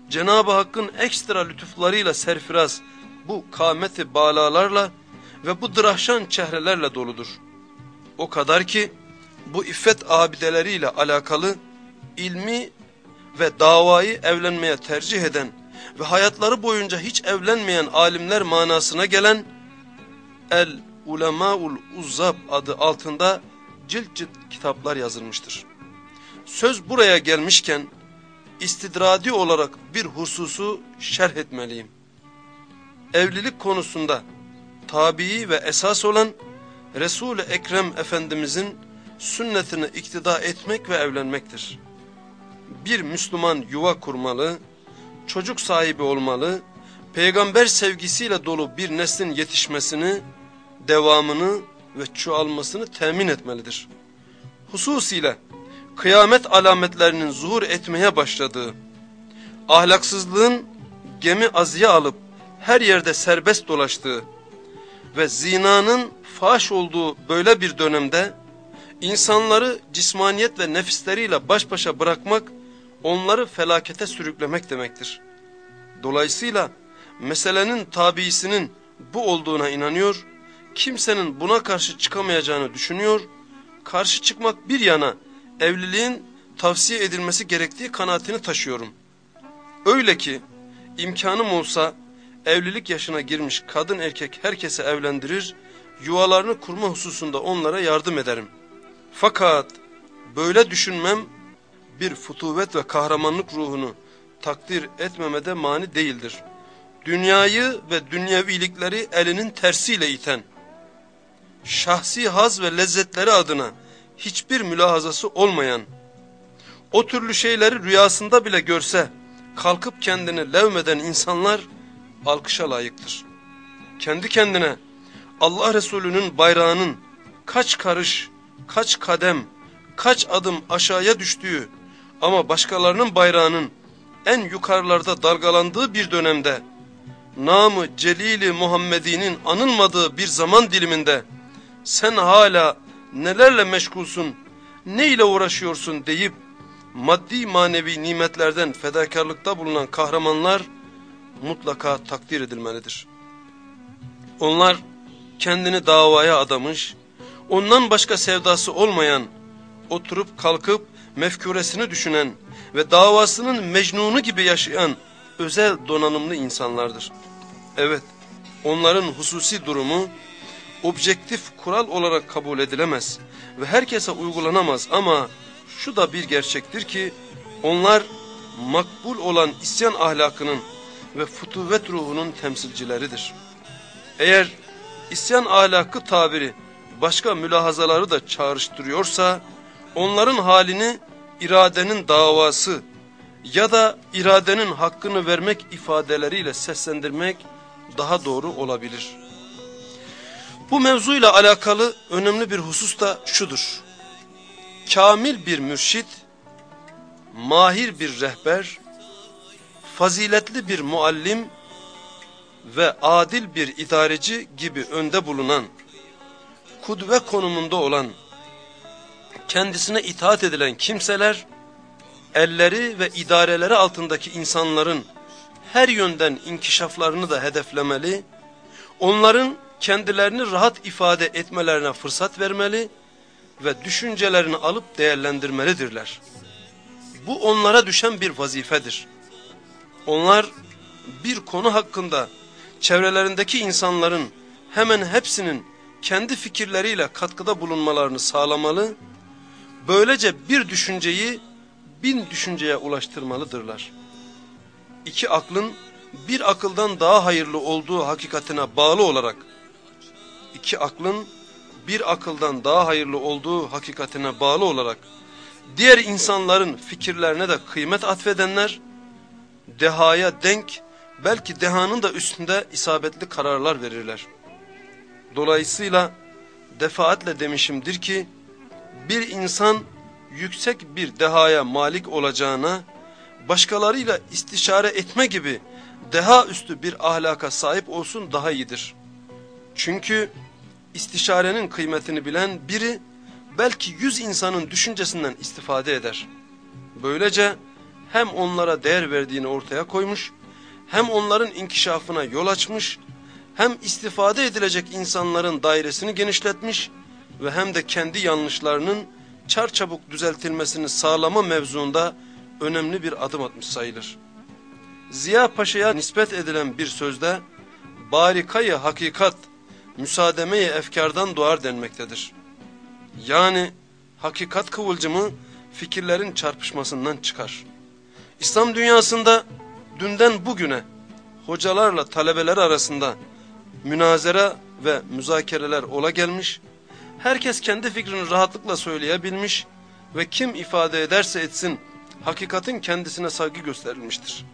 Cenab-ı Hakk'ın ekstra lütuflarıyla serfiraz bu kâmeti bağlalarla ve bu dırahşan çehrelerle doludur. O kadar ki bu iffet abideleriyle alakalı ilmi ve davayı evlenmeye tercih eden ve hayatları boyunca hiç evlenmeyen alimler manasına gelen El Ulemaul Uzzab adı altında cilt cilt kitaplar yazılmıştır. Söz buraya gelmişken istidradi olarak bir hususu şerh etmeliyim. Evlilik konusunda tabii ve esas olan Resul-i Ekrem Efendimizin sünnetini iktida etmek ve evlenmektir. Bir Müslüman yuva kurmalı, çocuk sahibi olmalı, peygamber sevgisiyle dolu bir neslin yetişmesini, devamını ve çoğalmasını temin etmelidir. Hususiyle kıyamet alametlerinin zuhur etmeye başladığı, ahlaksızlığın gemi azıya alıp her yerde serbest dolaştığı ve zinanın faş olduğu böyle bir dönemde insanları cismaniyet ve nefisleriyle baş başa bırakmak, onları felakete sürüklemek demektir. Dolayısıyla meselenin tabiisinin bu olduğuna inanıyor, kimsenin buna karşı çıkamayacağını düşünüyor, karşı çıkmak bir yana evliliğin tavsiye edilmesi gerektiği kanaatini taşıyorum. Öyle ki imkanım olsa evlilik yaşına girmiş kadın erkek herkese evlendirir, yuvalarını kurma hususunda onlara yardım ederim. Fakat böyle düşünmem bir futuvet ve kahramanlık ruhunu takdir etmemede mani değildir. Dünyayı ve dünyevilikleri elinin tersiyle iten, şahsi haz ve lezzetleri adına hiçbir mülahazası olmayan, o türlü şeyleri rüyasında bile görse, kalkıp kendini levmeden insanlar alkışa layıktır. Kendi kendine Allah Resulü'nün bayrağının kaç karış, kaç kadem, kaç adım aşağıya düştüğü ama başkalarının bayrağının en yukarılarda dalgalandığı bir dönemde, namı Celili Muhammedi'nin anılmadığı bir zaman diliminde, sen hala nelerle meşgulsun, ne ile uğraşıyorsun deyip, maddi manevi nimetlerden fedakarlıkta bulunan kahramanlar mutlaka takdir edilmelidir. Onlar kendini davaya adamış, ondan başka sevdası olmayan, oturup kalkıp mefkuresini düşünen ve davasının mecnunu gibi yaşayan özel donanımlı insanlardır. Evet, onların hususi durumu objektif kural olarak kabul edilemez ve herkese uygulanamaz ama şu da bir gerçektir ki onlar makbul olan isyan ahlakının ve futuvet ruhunun temsilcileridir. Eğer isyan ahlakı tabiri başka mülahazaları da çağrıştırıyorsa onların halini iradenin davası ya da iradenin hakkını vermek ifadeleriyle seslendirmek daha doğru olabilir. Bu mevzuyla alakalı önemli bir husus da şudur. Kamil bir mürşit, mahir bir rehber, faziletli bir muallim ve adil bir idareci gibi önde bulunan, kudve konumunda olan, kendisine itaat edilen kimseler, elleri ve idareleri altındaki insanların her yönden inkişaflarını da hedeflemeli, onların kendilerini rahat ifade etmelerine fırsat vermeli ve düşüncelerini alıp değerlendirmelidirler. Bu onlara düşen bir vazifedir. Onlar bir konu hakkında çevrelerindeki insanların hemen hepsinin kendi fikirleriyle katkıda bulunmalarını sağlamalı, böylece bir düşünceyi bin düşünceye ulaştırmalıdırlar. İki aklın bir akıldan daha hayırlı olduğu hakikatine bağlı olarak, iki aklın bir akıldan daha hayırlı olduğu hakikatine bağlı olarak, diğer insanların fikirlerine de kıymet atfedenler, dehaya denk, belki dehanın da üstünde isabetli kararlar verirler. Dolayısıyla defaatle demişimdir ki, bir insan yüksek bir dehaya malik olacağına, başkalarıyla istişare etme gibi deha üstü bir ahlaka sahip olsun daha iyidir. Çünkü istişarenin kıymetini bilen biri belki yüz insanın düşüncesinden istifade eder. Böylece hem onlara değer verdiğini ortaya koymuş, hem onların inkişafına yol açmış, hem istifade edilecek insanların dairesini genişletmiş ve hem de kendi yanlışlarının çarçabuk düzeltilmesini sağlama mevzuunda önemli bir adım atmış sayılır. Ziya Paşa'ya nispet edilen bir sözde barikayı hakikat müsaademeye efkardan doğar denmektedir. Yani hakikat kıvılcımı fikirlerin çarpışmasından çıkar. İslam dünyasında dünden bugüne hocalarla talebeler arasında münazara ve müzakereler ola gelmiş, herkes kendi fikrini rahatlıkla söyleyebilmiş ve kim ifade ederse etsin hakikatin kendisine saygı gösterilmiştir.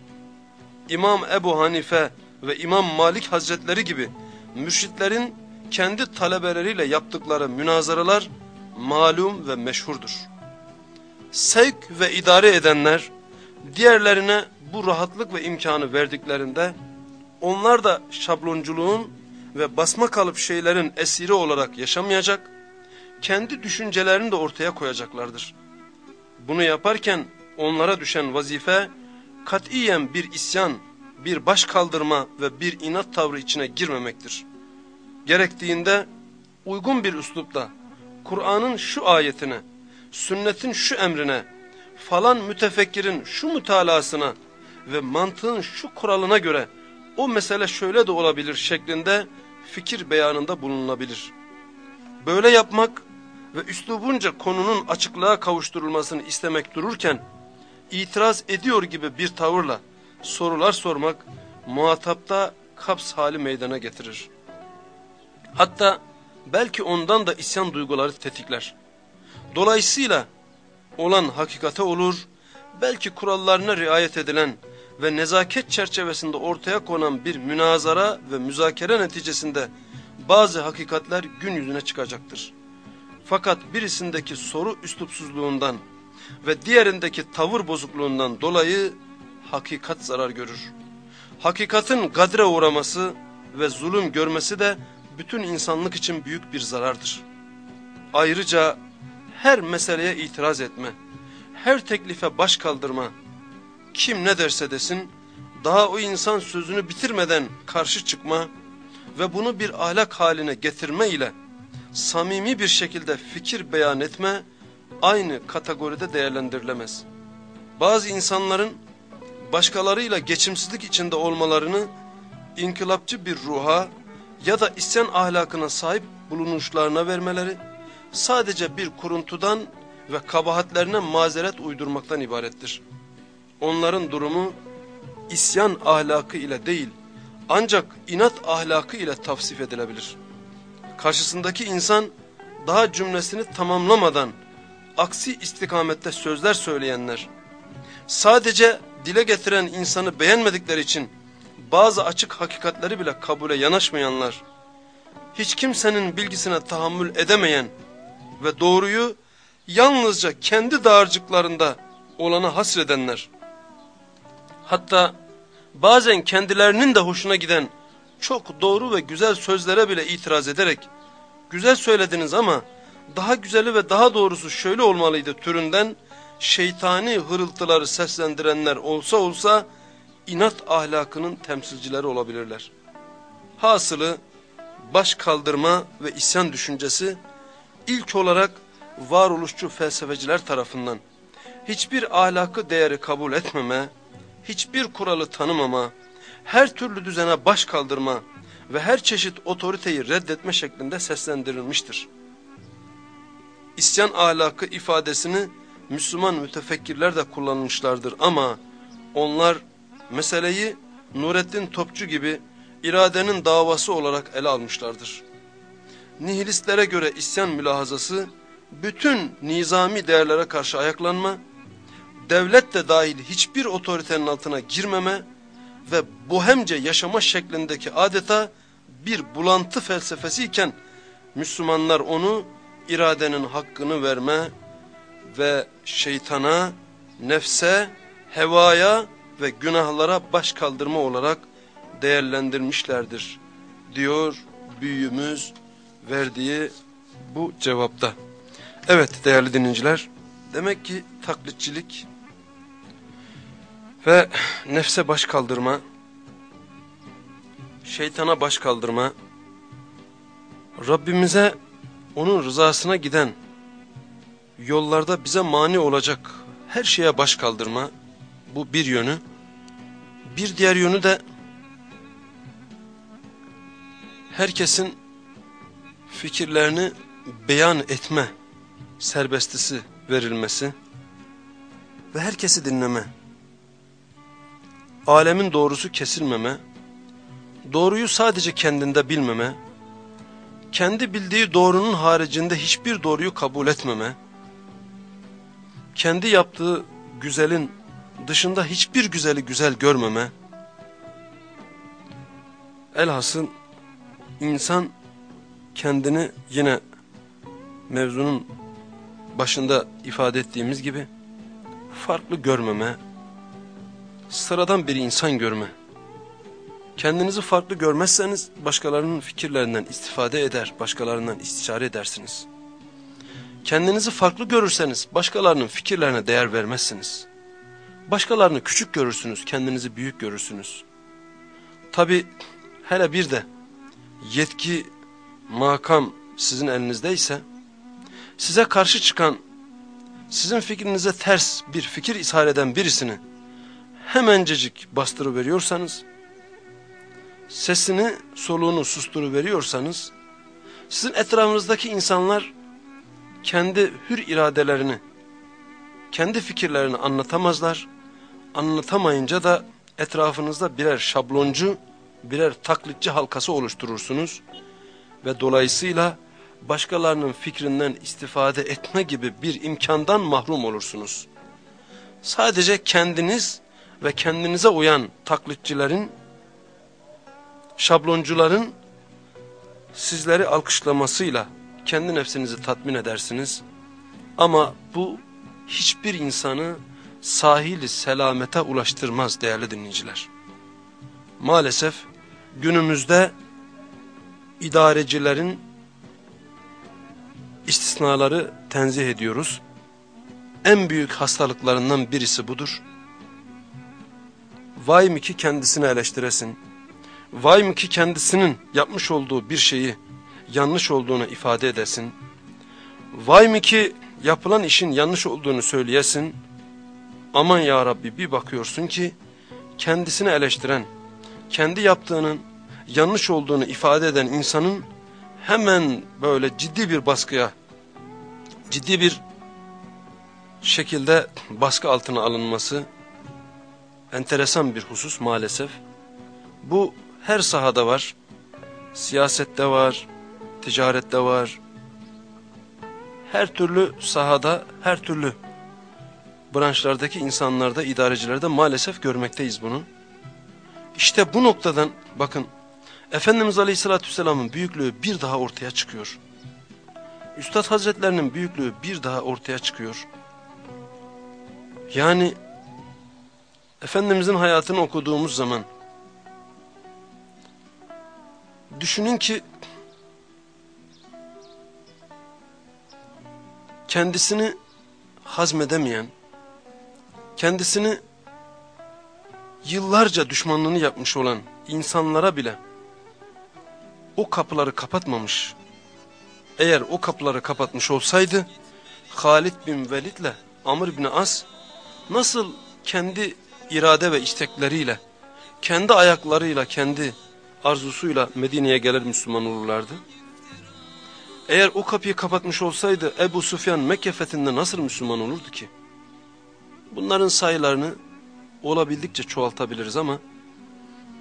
İmam Ebu Hanife ve İmam Malik Hazretleri gibi mürşitlerin kendi talebeleriyle yaptıkları münazaralar malum ve meşhurdur. sevk ve idare edenler diğerlerine bu rahatlık ve imkanı verdiklerinde onlar da şablonculuğun ve basma kalıp şeylerin esiri olarak yaşamayacak, kendi düşüncelerini de ortaya koyacaklardır. Bunu yaparken onlara düşen vazife katiyen bir isyan, bir baş kaldırma ve bir inat tavrı içine girmemektir. Gerektiğinde uygun bir üslupla Kur'an'ın şu ayetine, sünnetin şu emrine, falan mütefekkirin şu mutalasına ve mantığın şu kuralına göre o mesele şöyle de olabilir şeklinde fikir beyanında bulunabilir. Böyle yapmak ve üslubunca konunun açıklığa kavuşturulmasını istemek dururken, itiraz ediyor gibi bir tavırla sorular sormak muhatapta kaps hali meydana getirir. Hatta belki ondan da isyan duyguları tetikler. Dolayısıyla olan hakikate olur, belki kurallarına riayet edilen ve nezaket çerçevesinde ortaya konan bir münazara ve müzakere neticesinde bazı hakikatler gün yüzüne çıkacaktır. Fakat birisindeki soru üslupsuzluğundan ve diğerindeki tavır bozukluğundan dolayı hakikat zarar görür. Hakikatin gadre uğraması ve zulüm görmesi de bütün insanlık için büyük bir zarardır. Ayrıca her meseleye itiraz etme, her teklife baş kaldırma, kim ne derse desin, daha o insan sözünü bitirmeden karşı çıkma ve bunu bir ahlak haline getirme ile samimi bir şekilde fikir beyan etme, aynı kategoride değerlendirilemez. Bazı insanların başkalarıyla geçimsizlik içinde olmalarını inkılapçı bir ruha ya da isyan ahlakına sahip bulunuşlarına vermeleri sadece bir kuruntudan ve kabahatlerine mazeret uydurmaktan ibarettir. Onların durumu isyan ahlakı ile değil ancak inat ahlakı ile tavsif edilebilir. Karşısındaki insan daha cümlesini tamamlamadan aksi istikamette sözler söyleyenler, sadece dile getiren insanı beğenmedikleri için bazı açık hakikatleri bile kabule yanaşmayanlar, hiç kimsenin bilgisine tahammül edemeyen ve doğruyu yalnızca kendi dağarcıklarında olana hasredenler, hatta bazen kendilerinin de hoşuna giden çok doğru ve güzel sözlere bile itiraz ederek, güzel söylediniz ama daha güzeli ve daha doğrusu şöyle olmalıydı türünden şeytani hırıltıları seslendirenler olsa olsa inat ahlakının temsilcileri olabilirler. Hasılı baş kaldırma ve isyan düşüncesi ilk olarak varoluşçu felsefeciler tarafından hiçbir ahlakı değeri kabul etmeme, hiçbir kuralı tanımama, her türlü düzene baş kaldırma ve her çeşit otoriteyi reddetme şeklinde seslendirilmiştir. İsyan ahlakı ifadesini Müslüman mütefekkirler de kullanmışlardır ama onlar meseleyi Nurettin Topçu gibi iradenin davası olarak ele almışlardır. Nihilistlere göre isyan mülahazası bütün nizami değerlere karşı ayaklanma, devlet de dahil hiçbir otoritenin altına girmeme ve bohemce yaşama şeklindeki adeta bir bulantı felsefesi iken Müslümanlar onu iradenin hakkını verme ve şeytana, nefse, hevaya ve günahlara baş kaldırma olarak değerlendirmişlerdir diyor büyüğümüz verdiği bu cevapta. Evet değerli dinleyiciler demek ki taklitçilik ve nefse baş kaldırma, şeytana baş kaldırma, Rabbimize onun rızasına giden yollarda bize mani olacak her şeye baş kaldırma bu bir yönü. Bir diğer yönü de herkesin fikirlerini beyan etme serbestisi verilmesi ve herkesi dinleme. Alemin doğrusu kesilmeme, doğruyu sadece kendinde bilmeme, kendi bildiği doğrunun haricinde hiçbir doğruyu kabul etmeme, kendi yaptığı güzelin dışında hiçbir güzeli güzel görmeme, elhasıl insan kendini yine mevzunun başında ifade ettiğimiz gibi farklı görmeme, sıradan bir insan görme. Kendinizi farklı görmezseniz başkalarının fikirlerinden istifade eder, başkalarından istişare edersiniz. Kendinizi farklı görürseniz başkalarının fikirlerine değer vermezsiniz. Başkalarını küçük görürsünüz, kendinizi büyük görürsünüz. Tabi hele bir de yetki, makam sizin elinizdeyse, size karşı çıkan, sizin fikrinize ters bir fikir ishar eden birisini hemencecik bastırıveriyorsanız, sesini, soluğunu susturuveriyorsanız, sizin etrafınızdaki insanlar kendi hür iradelerini, kendi fikirlerini anlatamazlar. Anlatamayınca da etrafınızda birer şabloncu, birer taklitçi halkası oluşturursunuz. Ve dolayısıyla başkalarının fikrinden istifade etme gibi bir imkandan mahrum olursunuz. Sadece kendiniz ve kendinize uyan taklitçilerin, şabloncuların sizleri alkışlamasıyla kendi nefsinizi tatmin edersiniz. Ama bu hiçbir insanı sahili selamete ulaştırmaz değerli dinleyiciler. Maalesef günümüzde idarecilerin istisnaları tenzih ediyoruz. En büyük hastalıklarından birisi budur. Vay mı ki kendisini eleştiresin. Vay mı ki kendisinin yapmış olduğu bir şeyi yanlış olduğunu ifade edesin. Vay mı ki yapılan işin yanlış olduğunu söyleyesin. Aman ya Rabbi bir bakıyorsun ki kendisini eleştiren, kendi yaptığının yanlış olduğunu ifade eden insanın hemen böyle ciddi bir baskıya, ciddi bir şekilde baskı altına alınması enteresan bir husus maalesef. Bu her sahada var. Siyasette var, ticarette var. Her türlü sahada, her türlü branşlardaki insanlarda, idarecilerde maalesef görmekteyiz bunu. İşte bu noktadan bakın Efendimiz Aleyhisselatü Vesselam'ın büyüklüğü bir daha ortaya çıkıyor. Üstad Hazretlerinin büyüklüğü bir daha ortaya çıkıyor. Yani Efendimizin hayatını okuduğumuz zaman düşünün ki kendisini hazmedemeyen, kendisini yıllarca düşmanlığını yapmış olan insanlara bile o kapıları kapatmamış. Eğer o kapıları kapatmış olsaydı Halid bin Velid ile Amr bin As nasıl kendi irade ve istekleriyle, kendi ayaklarıyla, kendi arzusuyla Medine'ye gelir Müslüman olurlardı? Eğer o kapıyı kapatmış olsaydı Ebu Sufyan Mekke fethinde nasıl Müslüman olurdu ki? Bunların sayılarını olabildikçe çoğaltabiliriz ama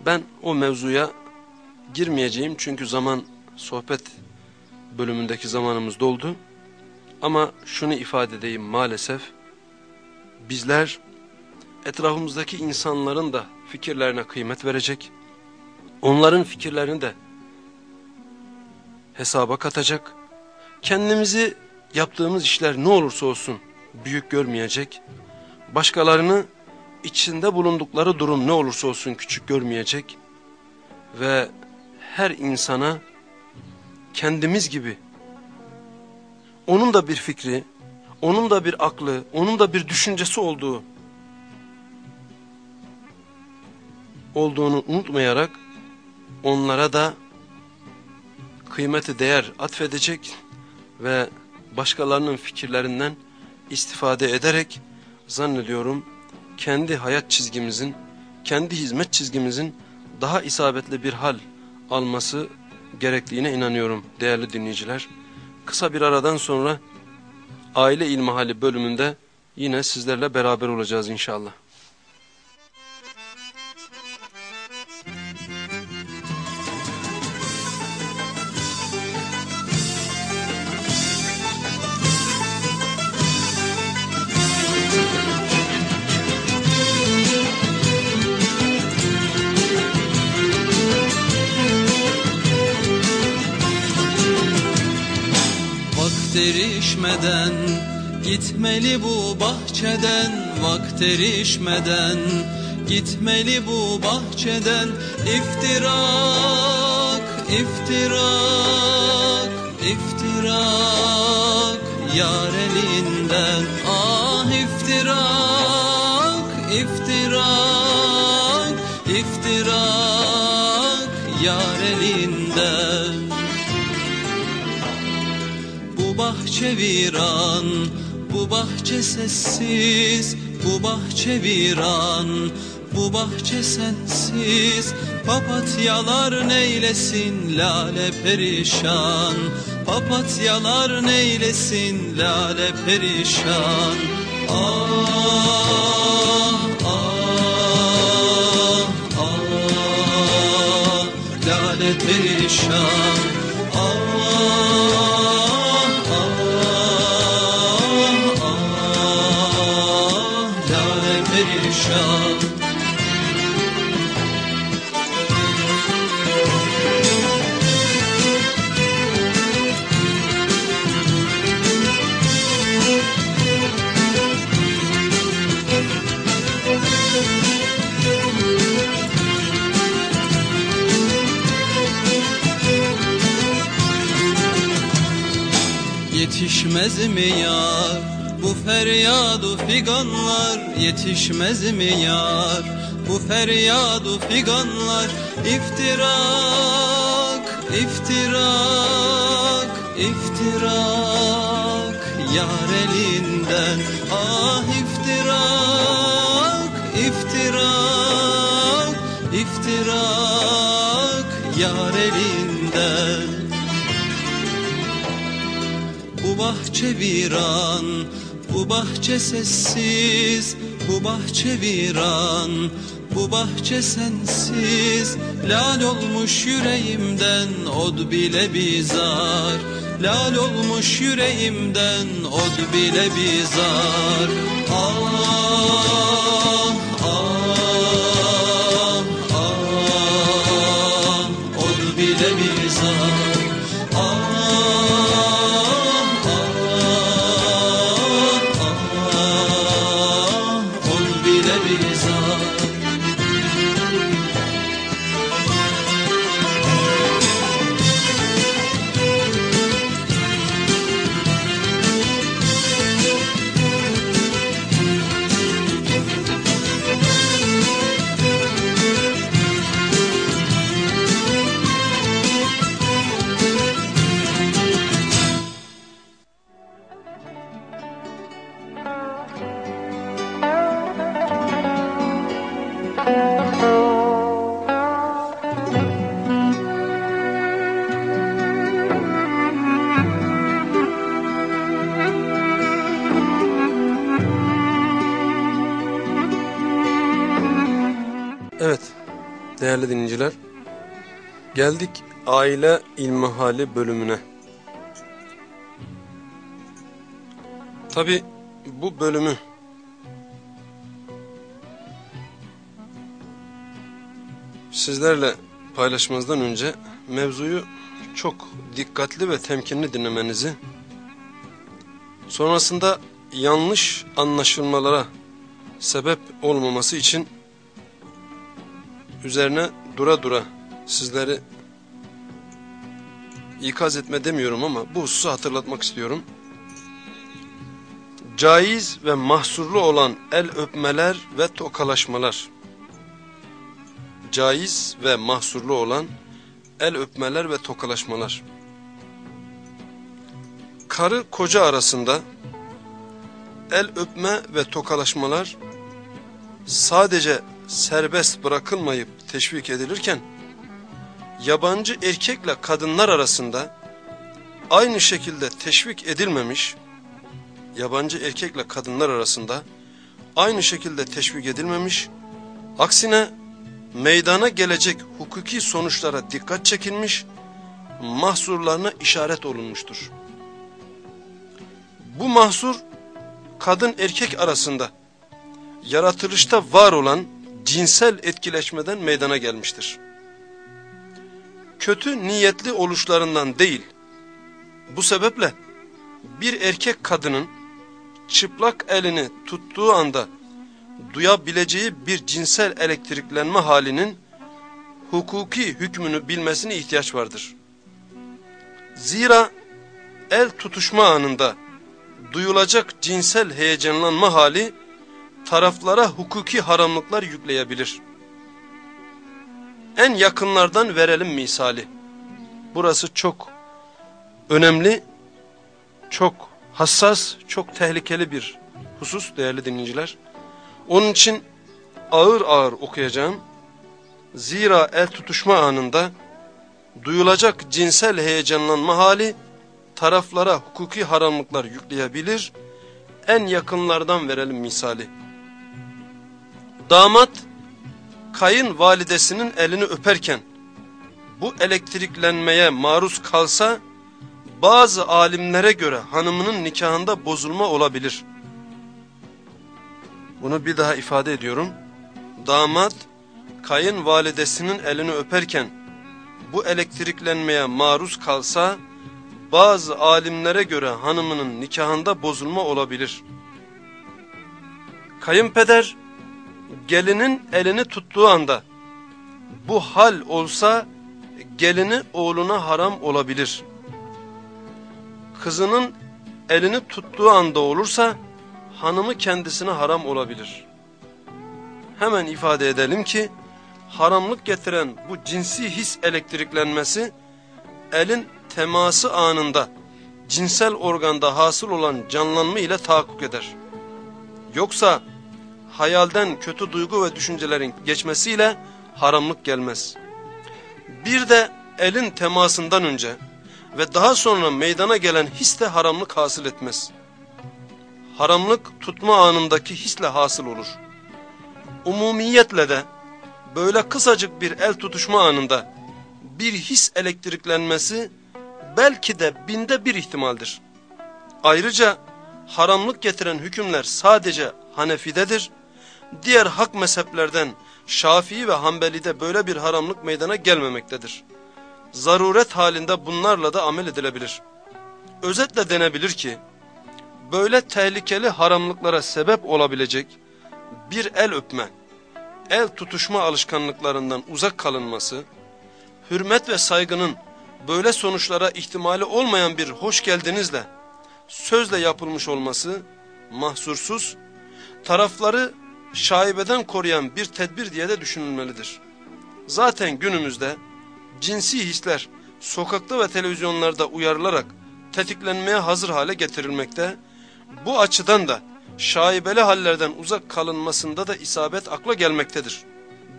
ben o mevzuya girmeyeceğim çünkü zaman sohbet bölümündeki zamanımız doldu. Ama şunu ifade edeyim maalesef bizler etrafımızdaki insanların da fikirlerine kıymet verecek, onların fikirlerini de hesaba katacak, kendimizi yaptığımız işler ne olursa olsun büyük görmeyecek, başkalarını içinde bulundukları durum ne olursa olsun küçük görmeyecek. Ve her insana kendimiz gibi onun da bir fikri, onun da bir aklı, onun da bir düşüncesi olduğu olduğunu unutmayarak onlara da kıymeti değer atfedecek ve başkalarının fikirlerinden istifade ederek zannediyorum kendi hayat çizgimizin, kendi hizmet çizgimizin daha isabetli bir hal alması gerektiğine inanıyorum değerli dinleyiciler. Kısa bir aradan sonra aile ilmihali bölümünde yine sizlerle beraber olacağız inşallah. Erişmeden Gitmeli bu bahçeden vakt erişmeden Gitmeli bu bahçeden iftirak, iftirak, iftirak Yar elinden ah iftirak, iftirak, iftirak Yar elinden Bu bahçe viran, bu bahçe sessiz, bu bahçe viran bu bahçe sensiz. Papatyalar neylesin lale perişan. Papatyalar neylesin lale perişan. Ah ah ah Lale perişan Yetişmez mi yar? Bu feryadu figanlar Yetişmez mi yar? Bu feryadu figanlar İftirak, iftirak, iftirak. Yar elinden ah iftirak, iftirak, iftirak. Yar elinden bu bahçe viran, bu bahçe sessiz, bu bahçe viran, bu bahçe sensiz. Lal olmuş yüreğimden od bile bizar, lal olmuş yüreğimden od bile bizar. Ah, geldik aile ilmihali bölümüne. Tabi bu bölümü sizlerle paylaşmazdan önce mevzuyu çok dikkatli ve temkinli dinlemenizi sonrasında yanlış anlaşılmalara sebep olmaması için üzerine dura dura sizleri ikaz etme demiyorum ama bu hususu hatırlatmak istiyorum. Caiz ve mahsurlu olan el öpmeler ve tokalaşmalar. Caiz ve mahsurlu olan el öpmeler ve tokalaşmalar. Karı koca arasında el öpme ve tokalaşmalar sadece serbest bırakılmayıp teşvik edilirken yabancı erkekle kadınlar arasında aynı şekilde teşvik edilmemiş yabancı erkekle kadınlar arasında aynı şekilde teşvik edilmemiş aksine meydana gelecek hukuki sonuçlara dikkat çekilmiş mahsurlarına işaret olunmuştur. Bu mahsur kadın erkek arasında yaratılışta var olan cinsel etkileşmeden meydana gelmiştir. Kötü niyetli oluşlarından değil, bu sebeple bir erkek kadının çıplak elini tuttuğu anda duyabileceği bir cinsel elektriklenme halinin hukuki hükmünü bilmesine ihtiyaç vardır. Zira el tutuşma anında duyulacak cinsel heyecanlanma hali taraflara hukuki haramlıklar yükleyebilir. En yakınlardan verelim misali. Burası çok önemli, çok hassas, çok tehlikeli bir husus değerli dinleyiciler. Onun için ağır ağır okuyacağım. Zira el tutuşma anında duyulacak cinsel heyecanlanma hali taraflara hukuki haramlıklar yükleyebilir. En yakınlardan verelim misali. Damat kayın validesinin elini öperken bu elektriklenmeye maruz kalsa bazı alimlere göre hanımının nikahında bozulma olabilir. Bunu bir daha ifade ediyorum. Damat kayınvalidesinin elini öperken bu elektriklenmeye maruz kalsa bazı alimlere göre hanımının nikahında bozulma olabilir. Kayınpeder gelinin elini tuttuğu anda bu hal olsa gelini oğluna haram olabilir. Kızının elini tuttuğu anda olursa hanımı kendisine haram olabilir. Hemen ifade edelim ki haramlık getiren bu cinsi his elektriklenmesi elin teması anında cinsel organda hasıl olan canlanma ile tahakkuk eder. Yoksa hayalden kötü duygu ve düşüncelerin geçmesiyle haramlık gelmez. Bir de elin temasından önce ve daha sonra meydana gelen his de haramlık hasıl etmez. Haramlık tutma anındaki hisle hasıl olur. Umumiyetle de böyle kısacık bir el tutuşma anında bir his elektriklenmesi belki de binde bir ihtimaldir. Ayrıca haramlık getiren hükümler sadece Hanefi'dedir. Diğer hak mezheplerden Şafii ve Hanbeli'de böyle bir haramlık meydana gelmemektedir. Zaruret halinde bunlarla da amel edilebilir. Özetle denebilir ki, böyle tehlikeli haramlıklara sebep olabilecek bir el öpme, el tutuşma alışkanlıklarından uzak kalınması, hürmet ve saygının böyle sonuçlara ihtimali olmayan bir hoş geldinizle, sözle yapılmış olması mahsursuz, tarafları şaibeden koruyan bir tedbir diye de düşünülmelidir. Zaten günümüzde cinsi hisler sokakta ve televizyonlarda uyarılarak tetiklenmeye hazır hale getirilmekte, bu açıdan da şaibeli hallerden uzak kalınmasında da isabet akla gelmektedir.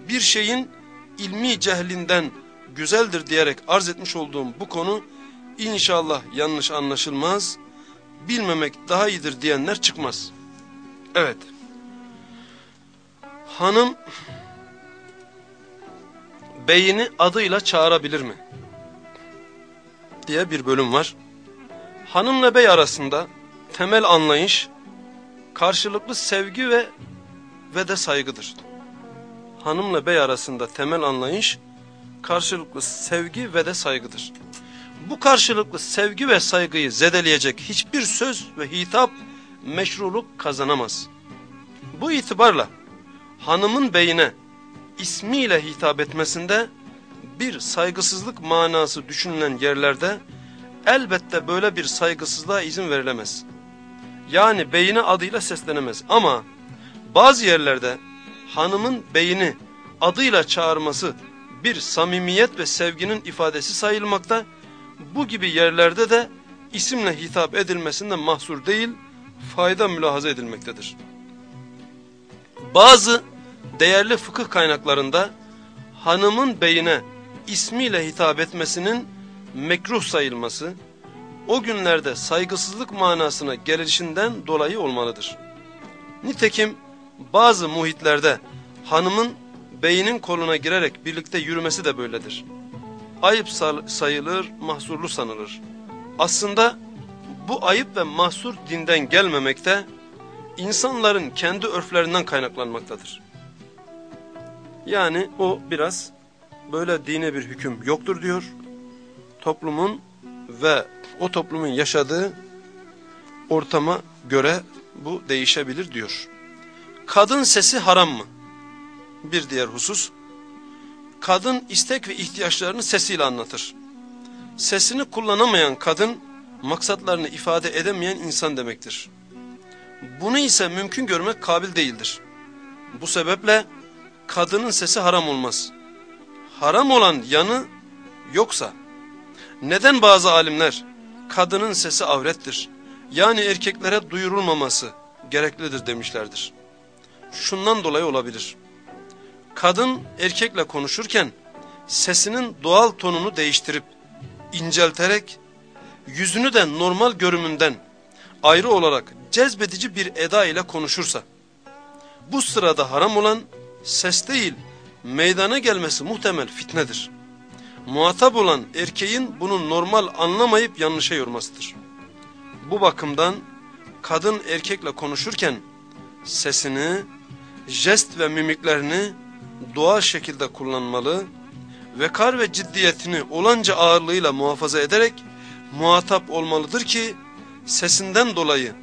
Bir şeyin ilmi cehlinden güzeldir diyerek arz etmiş olduğum bu konu inşallah yanlış anlaşılmaz, bilmemek daha iyidir diyenler çıkmaz. Evet. Hanım beyini adıyla çağırabilir mi? diye bir bölüm var. Hanımla bey arasında temel anlayış karşılıklı sevgi ve ve de saygıdır. Hanımla bey arasında temel anlayış karşılıklı sevgi ve de saygıdır. Bu karşılıklı sevgi ve saygıyı zedeleyecek hiçbir söz ve hitap meşruluk kazanamaz. Bu itibarla hanımın beyine ismiyle hitap etmesinde bir saygısızlık manası düşünülen yerlerde elbette böyle bir saygısızlığa izin verilemez. Yani beyine adıyla seslenemez ama bazı yerlerde hanımın beyini adıyla çağırması bir samimiyet ve sevginin ifadesi sayılmakta. Bu gibi yerlerde de isimle hitap edilmesinde mahsur değil, fayda mülahaza edilmektedir. Bazı değerli fıkıh kaynaklarında hanımın beyine ismiyle hitap etmesinin mekruh sayılması, o günlerde saygısızlık manasına gelişinden dolayı olmalıdır. Nitekim bazı muhitlerde hanımın beynin koluna girerek birlikte yürümesi de böyledir. Ayıp sayılır, mahsurlu sanılır. Aslında bu ayıp ve mahsur dinden gelmemekte, insanların kendi örflerinden kaynaklanmaktadır. Yani o biraz böyle dine bir hüküm yoktur diyor. Toplumun ve o toplumun yaşadığı ortama göre bu değişebilir diyor. Kadın sesi haram mı? Bir diğer husus. Kadın istek ve ihtiyaçlarını sesiyle anlatır. Sesini kullanamayan kadın maksatlarını ifade edemeyen insan demektir. Bunu ise mümkün görmek kabil değildir. Bu sebeple kadının sesi haram olmaz. Haram olan yanı yoksa neden bazı alimler kadının sesi avrettir yani erkeklere duyurulmaması gereklidir demişlerdir. Şundan dolayı olabilir. Kadın erkekle konuşurken sesinin doğal tonunu değiştirip incelterek yüzünü de normal görümünden ayrı olarak cezbedici bir eda ile konuşursa bu sırada haram olan ses değil meydana gelmesi muhtemel fitnedir. Muhatap olan erkeğin bunu normal anlamayıp yanlışa yormasıdır. Bu bakımdan kadın erkekle konuşurken sesini, jest ve mimiklerini doğal şekilde kullanmalı, vekar ve ciddiyetini olanca ağırlığıyla muhafaza ederek muhatap olmalıdır ki sesinden dolayı,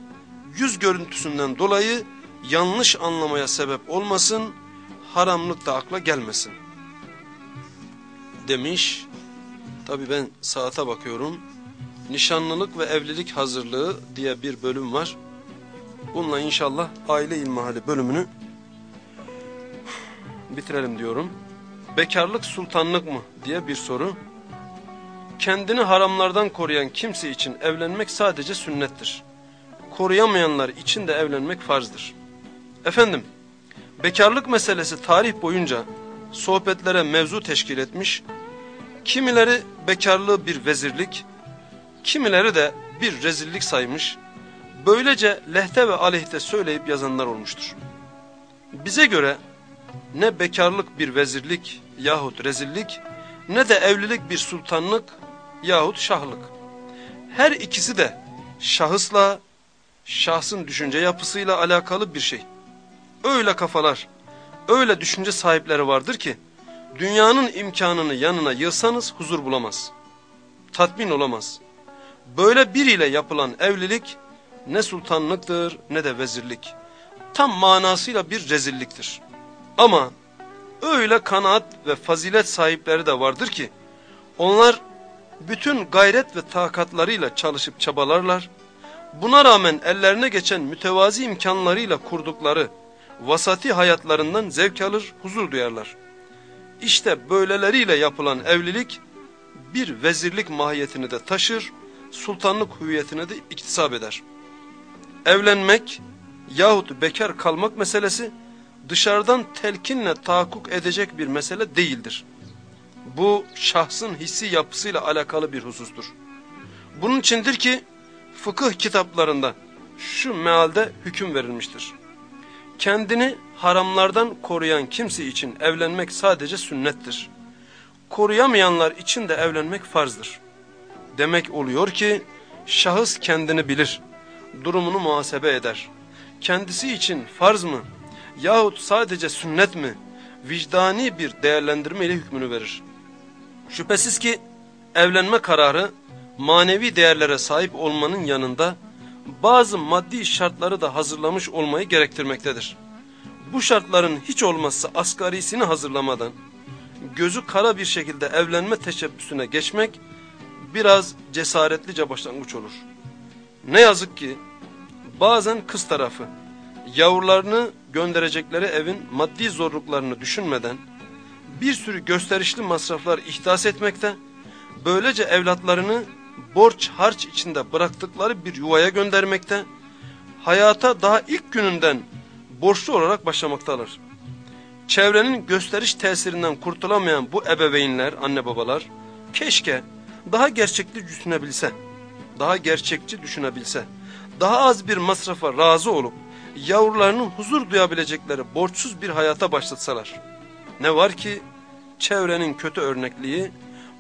yüz görüntüsünden dolayı yanlış anlamaya sebep olmasın, haramlık da akla gelmesin. Demiş, tabi ben saate bakıyorum, nişanlılık ve evlilik hazırlığı diye bir bölüm var. Bununla inşallah aile ilmihali bölümünü bitirelim diyorum. Bekarlık sultanlık mı diye bir soru. Kendini haramlardan koruyan kimse için evlenmek sadece sünnettir. Koruyamayanlar için de evlenmek farzdır. Efendim, bekarlık meselesi tarih boyunca sohbetlere mevzu teşkil etmiş, kimileri bekarlığı bir vezirlik, kimileri de bir rezillik saymış, böylece lehte ve aleyhte söyleyip yazanlar olmuştur. Bize göre ne bekarlık bir vezirlik yahut rezillik, ne de evlilik bir sultanlık yahut şahlık. Her ikisi de şahısla, şahsın düşünce yapısıyla alakalı bir şey. Öyle kafalar, öyle düşünce sahipleri vardır ki, dünyanın imkanını yanına yığsanız huzur bulamaz. Tatmin olamaz. Böyle biriyle yapılan evlilik ne sultanlıktır ne de vezirlik. Tam manasıyla bir rezilliktir. Ama öyle kanaat ve fazilet sahipleri de vardır ki onlar bütün gayret ve takatlarıyla çalışıp çabalarlar. Buna rağmen ellerine geçen mütevazi imkanlarıyla kurdukları vasati hayatlarından zevk alır, huzur duyarlar. İşte böyleleriyle yapılan evlilik bir vezirlik mahiyetini de taşır, sultanlık hüviyetine de iktisap eder. Evlenmek yahut bekar kalmak meselesi dışarıdan telkinle tahakkuk edecek bir mesele değildir. Bu şahsın hissi yapısıyla alakalı bir husustur. Bunun içindir ki fıkıh kitaplarında şu mealde hüküm verilmiştir. Kendini haramlardan koruyan kimse için evlenmek sadece sünnettir. Koruyamayanlar için de evlenmek farzdır. Demek oluyor ki şahıs kendini bilir, durumunu muhasebe eder. Kendisi için farz mı yahut sadece sünnet mi vicdani bir değerlendirme ile hükmünü verir. Şüphesiz ki evlenme kararı manevi değerlere sahip olmanın yanında bazı maddi şartları da hazırlamış olmayı gerektirmektedir. Bu şartların hiç olmazsa asgarisini hazırlamadan gözü kara bir şekilde evlenme teşebbüsüne geçmek biraz cesaretlice başlangıç olur. Ne yazık ki bazen kız tarafı yavrularını gönderecekleri evin maddi zorluklarını düşünmeden bir sürü gösterişli masraflar ihdas etmekte, böylece evlatlarını borç harç içinde bıraktıkları bir yuvaya göndermekte, hayata daha ilk gününden borçlu olarak başlamaktalar. Çevrenin gösteriş tesirinden kurtulamayan bu ebeveynler, anne babalar, keşke daha gerçekçi düşünebilse, daha gerçekçi düşünebilse, daha az bir masrafa razı olup, yavrularının huzur duyabilecekleri borçsuz bir hayata başlatsalar. Ne var ki çevrenin kötü örnekliği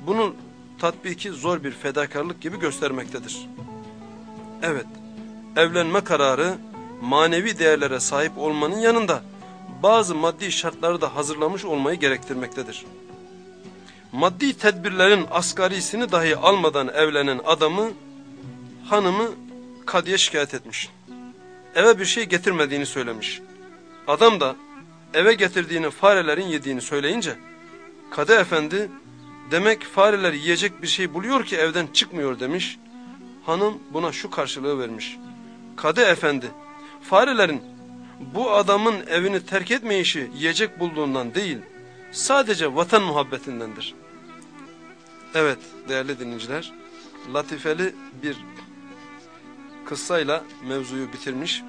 bunun tatbiki zor bir fedakarlık gibi göstermektedir. Evet, evlenme kararı manevi değerlere sahip olmanın yanında bazı maddi şartları da hazırlamış olmayı gerektirmektedir. Maddi tedbirlerin asgarisini dahi almadan evlenen adamı, hanımı kadıya şikayet etmiş eve bir şey getirmediğini söylemiş. Adam da eve getirdiğini farelerin yediğini söyleyince Kadı Efendi demek fareler yiyecek bir şey buluyor ki evden çıkmıyor demiş. Hanım buna şu karşılığı vermiş. Kadı Efendi farelerin bu adamın evini terk etmeyişi yiyecek bulduğundan değil sadece vatan muhabbetindendir. Evet değerli dinleyiciler latifeli bir kıssayla mevzuyu bitirmiş.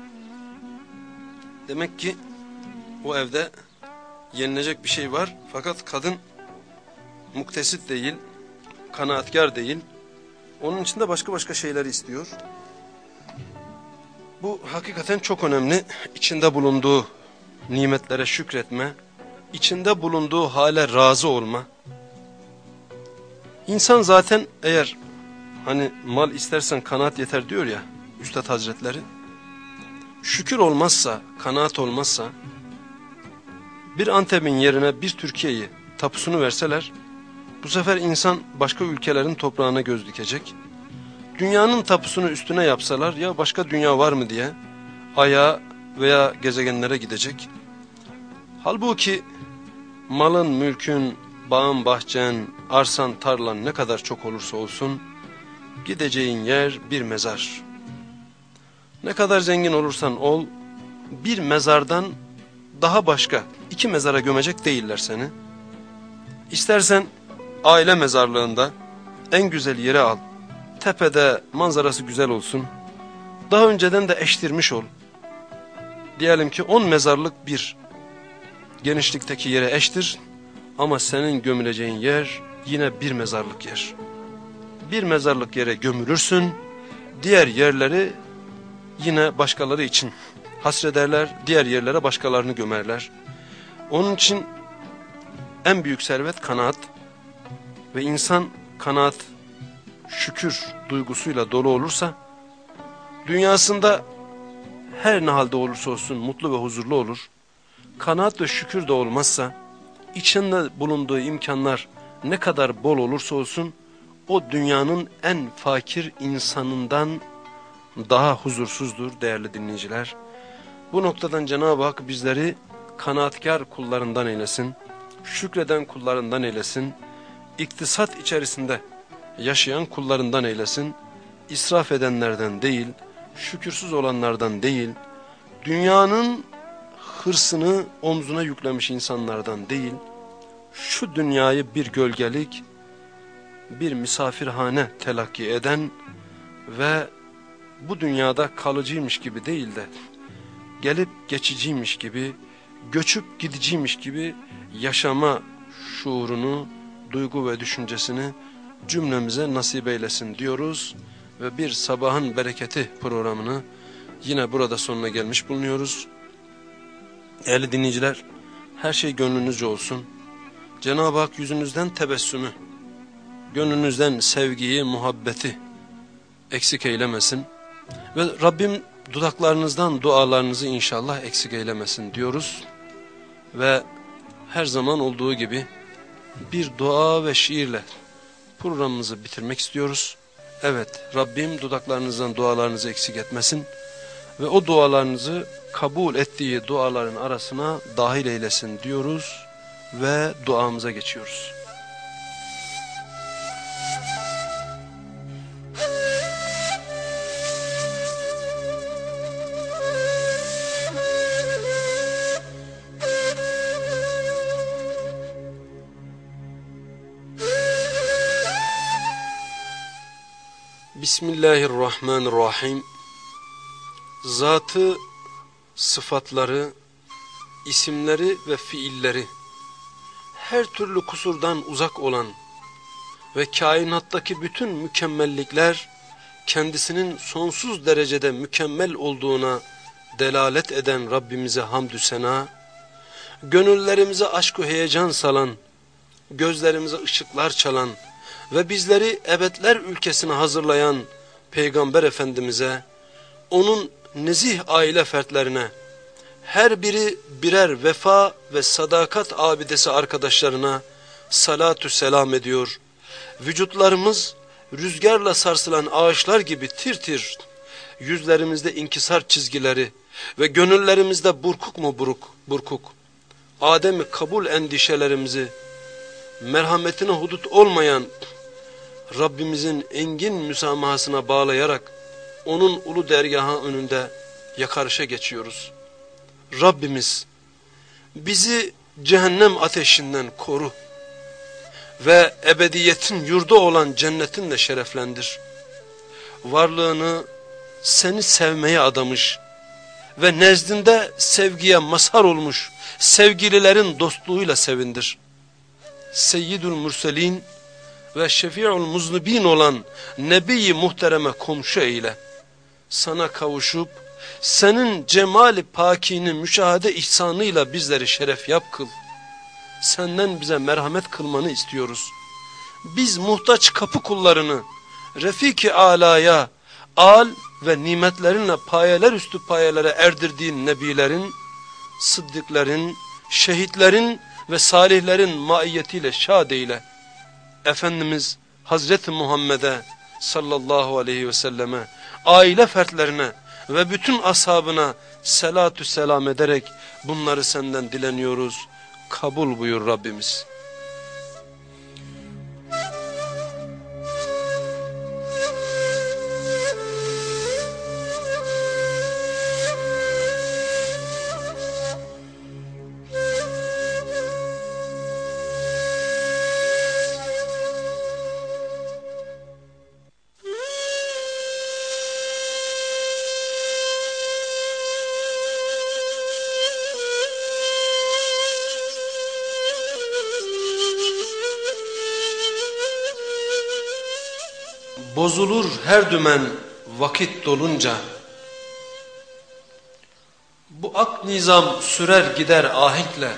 Demek ki o evde yenilecek bir şey var fakat kadın muktesit değil, kanaatkar değil. Onun içinde başka başka şeyler istiyor. Bu hakikaten çok önemli. İçinde bulunduğu nimetlere şükretme, içinde bulunduğu hale razı olma. İnsan zaten eğer hani mal istersen kanaat yeter diyor ya Üstad Hazretleri. Şükür olmazsa, kanaat olmazsa bir Antep'in yerine bir Türkiye'yi tapusunu verseler bu sefer insan başka ülkelerin toprağına göz dikecek. Dünyanın tapusunu üstüne yapsalar ya başka dünya var mı diye aya veya gezegenlere gidecek. Halbuki malın, mülkün, bağın, bahçen, arsan, tarlan ne kadar çok olursa olsun gideceğin yer bir mezar. Ne kadar zengin olursan ol bir mezardan daha başka iki mezara gömecek değiller seni. İstersen aile mezarlığında en güzel yere al. Tepede manzarası güzel olsun. Daha önceden de eştirmiş ol. Diyelim ki on mezarlık bir genişlikteki yere eştir. Ama senin gömüleceğin yer yine bir mezarlık yer. Bir mezarlık yere gömülürsün. Diğer yerleri yine başkaları için hasrederler. Diğer yerlere başkalarını gömerler. Onun için en büyük servet kanaat ve insan kanaat, şükür duygusuyla dolu olursa dünyasında her ne halde olursa olsun mutlu ve huzurlu olur. Kanaat ve şükür de olmazsa içinde bulunduğu imkanlar ne kadar bol olursa olsun o dünyanın en fakir insanından daha huzursuzdur değerli dinleyiciler. Bu noktadan Cenab-ı Hak bizleri kanaatkar kullarından eylesin, şükreden kullarından eylesin, iktisat içerisinde yaşayan kullarından eylesin, israf edenlerden değil, şükürsüz olanlardan değil, dünyanın hırsını omzuna yüklemiş insanlardan değil, şu dünyayı bir gölgelik, bir misafirhane telakki eden ve bu dünyada kalıcıymış gibi değil de, gelip geçiciymiş gibi, göçüp gidiciymiş gibi yaşama şuurunu, duygu ve düşüncesini cümlemize nasip eylesin diyoruz. Ve bir sabahın bereketi programını yine burada sonuna gelmiş bulunuyoruz. Değerli dinleyiciler, her şey gönlünüzce olsun. Cenab-ı Hak yüzünüzden tebessümü, gönlünüzden sevgiyi, muhabbeti eksik eylemesin. Ve Rabbim dudaklarınızdan dualarınızı inşallah eksik eylemesin diyoruz. Ve her zaman olduğu gibi bir dua ve şiirle programımızı bitirmek istiyoruz. Evet Rabbim dudaklarınızdan dualarınızı eksik etmesin ve o dualarınızı kabul ettiği duaların arasına dahil eylesin diyoruz ve duamıza geçiyoruz. Bismillahirrahmanirrahim. Zatı, sıfatları, isimleri ve fiilleri her türlü kusurdan uzak olan ve kainattaki bütün mükemmellikler kendisinin sonsuz derecede mükemmel olduğuna delalet eden Rabbimize hamdü sena, gönüllerimize aşk heyecan salan, gözlerimize ışıklar çalan, ve bizleri ebedler ülkesine hazırlayan Peygamber Efendimiz'e, onun nezih aile fertlerine, her biri birer vefa ve sadakat abidesi arkadaşlarına salatü selam ediyor. Vücutlarımız rüzgarla sarsılan ağaçlar gibi tir tir, yüzlerimizde inkisar çizgileri, ve gönüllerimizde burkuk mu buruk, burkuk, Adem'i kabul endişelerimizi, merhametine hudut olmayan Rabbimizin engin müsamahasına bağlayarak onun ulu dergahı önünde yakarışa geçiyoruz. Rabbimiz bizi cehennem ateşinden koru ve ebediyetin yurdu olan cennetinle şereflendir. Varlığını seni sevmeye adamış ve nezdinde sevgiye mazhar olmuş sevgililerin dostluğuyla sevindir. Seyyidül Mürselin ve Şefi'ül Muznibin olan Nebi-i Muhterem'e komşu eyle. Sana kavuşup senin cemali pakini müşahede ihsanıyla bizleri şeref yap kıl. Senden bize merhamet kılmanı istiyoruz. Biz muhtaç kapı kullarını Refiki Ala'ya, al ve nimetlerinle payeler üstü payelere erdirdiğin nebilerin, sıddıkların, şehitlerin ve salihlerin maiyetiyle şad eyle. Efendimiz Hazreti Muhammed'e sallallahu aleyhi ve selleme, aile fertlerine ve bütün ashabına selatü selam ederek bunları senden dileniyoruz. Kabul buyur Rabbimiz. Bozulur her dümen vakit dolunca. Bu ak nizam sürer gider ahenkle.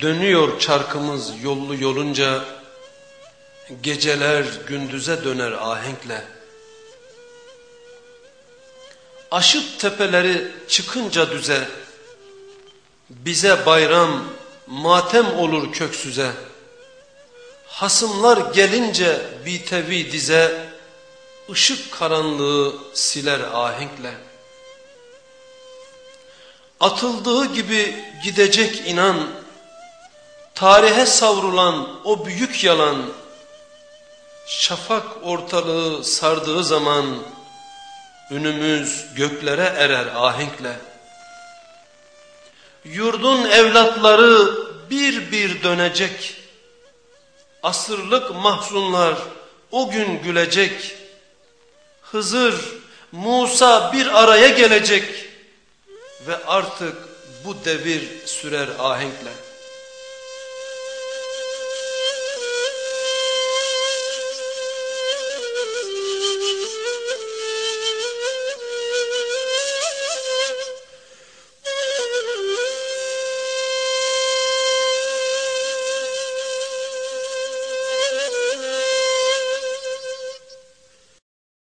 Dönüyor çarkımız yollu yolunca. Geceler gündüze döner ahenkle. Aşıp tepeleri çıkınca düze. Bize bayram matem olur köksüze. Hasımlar gelince bitevi dize, ışık karanlığı siler ahenkle. Atıldığı gibi gidecek inan, tarihe savrulan o büyük yalan, şafak ortalığı sardığı zaman, önümüz göklere erer ahenkle. Yurdun evlatları bir bir dönecek, asırlık mahzunlar o gün gülecek. Hızır, Musa bir araya gelecek ve artık bu devir sürer ahenkle.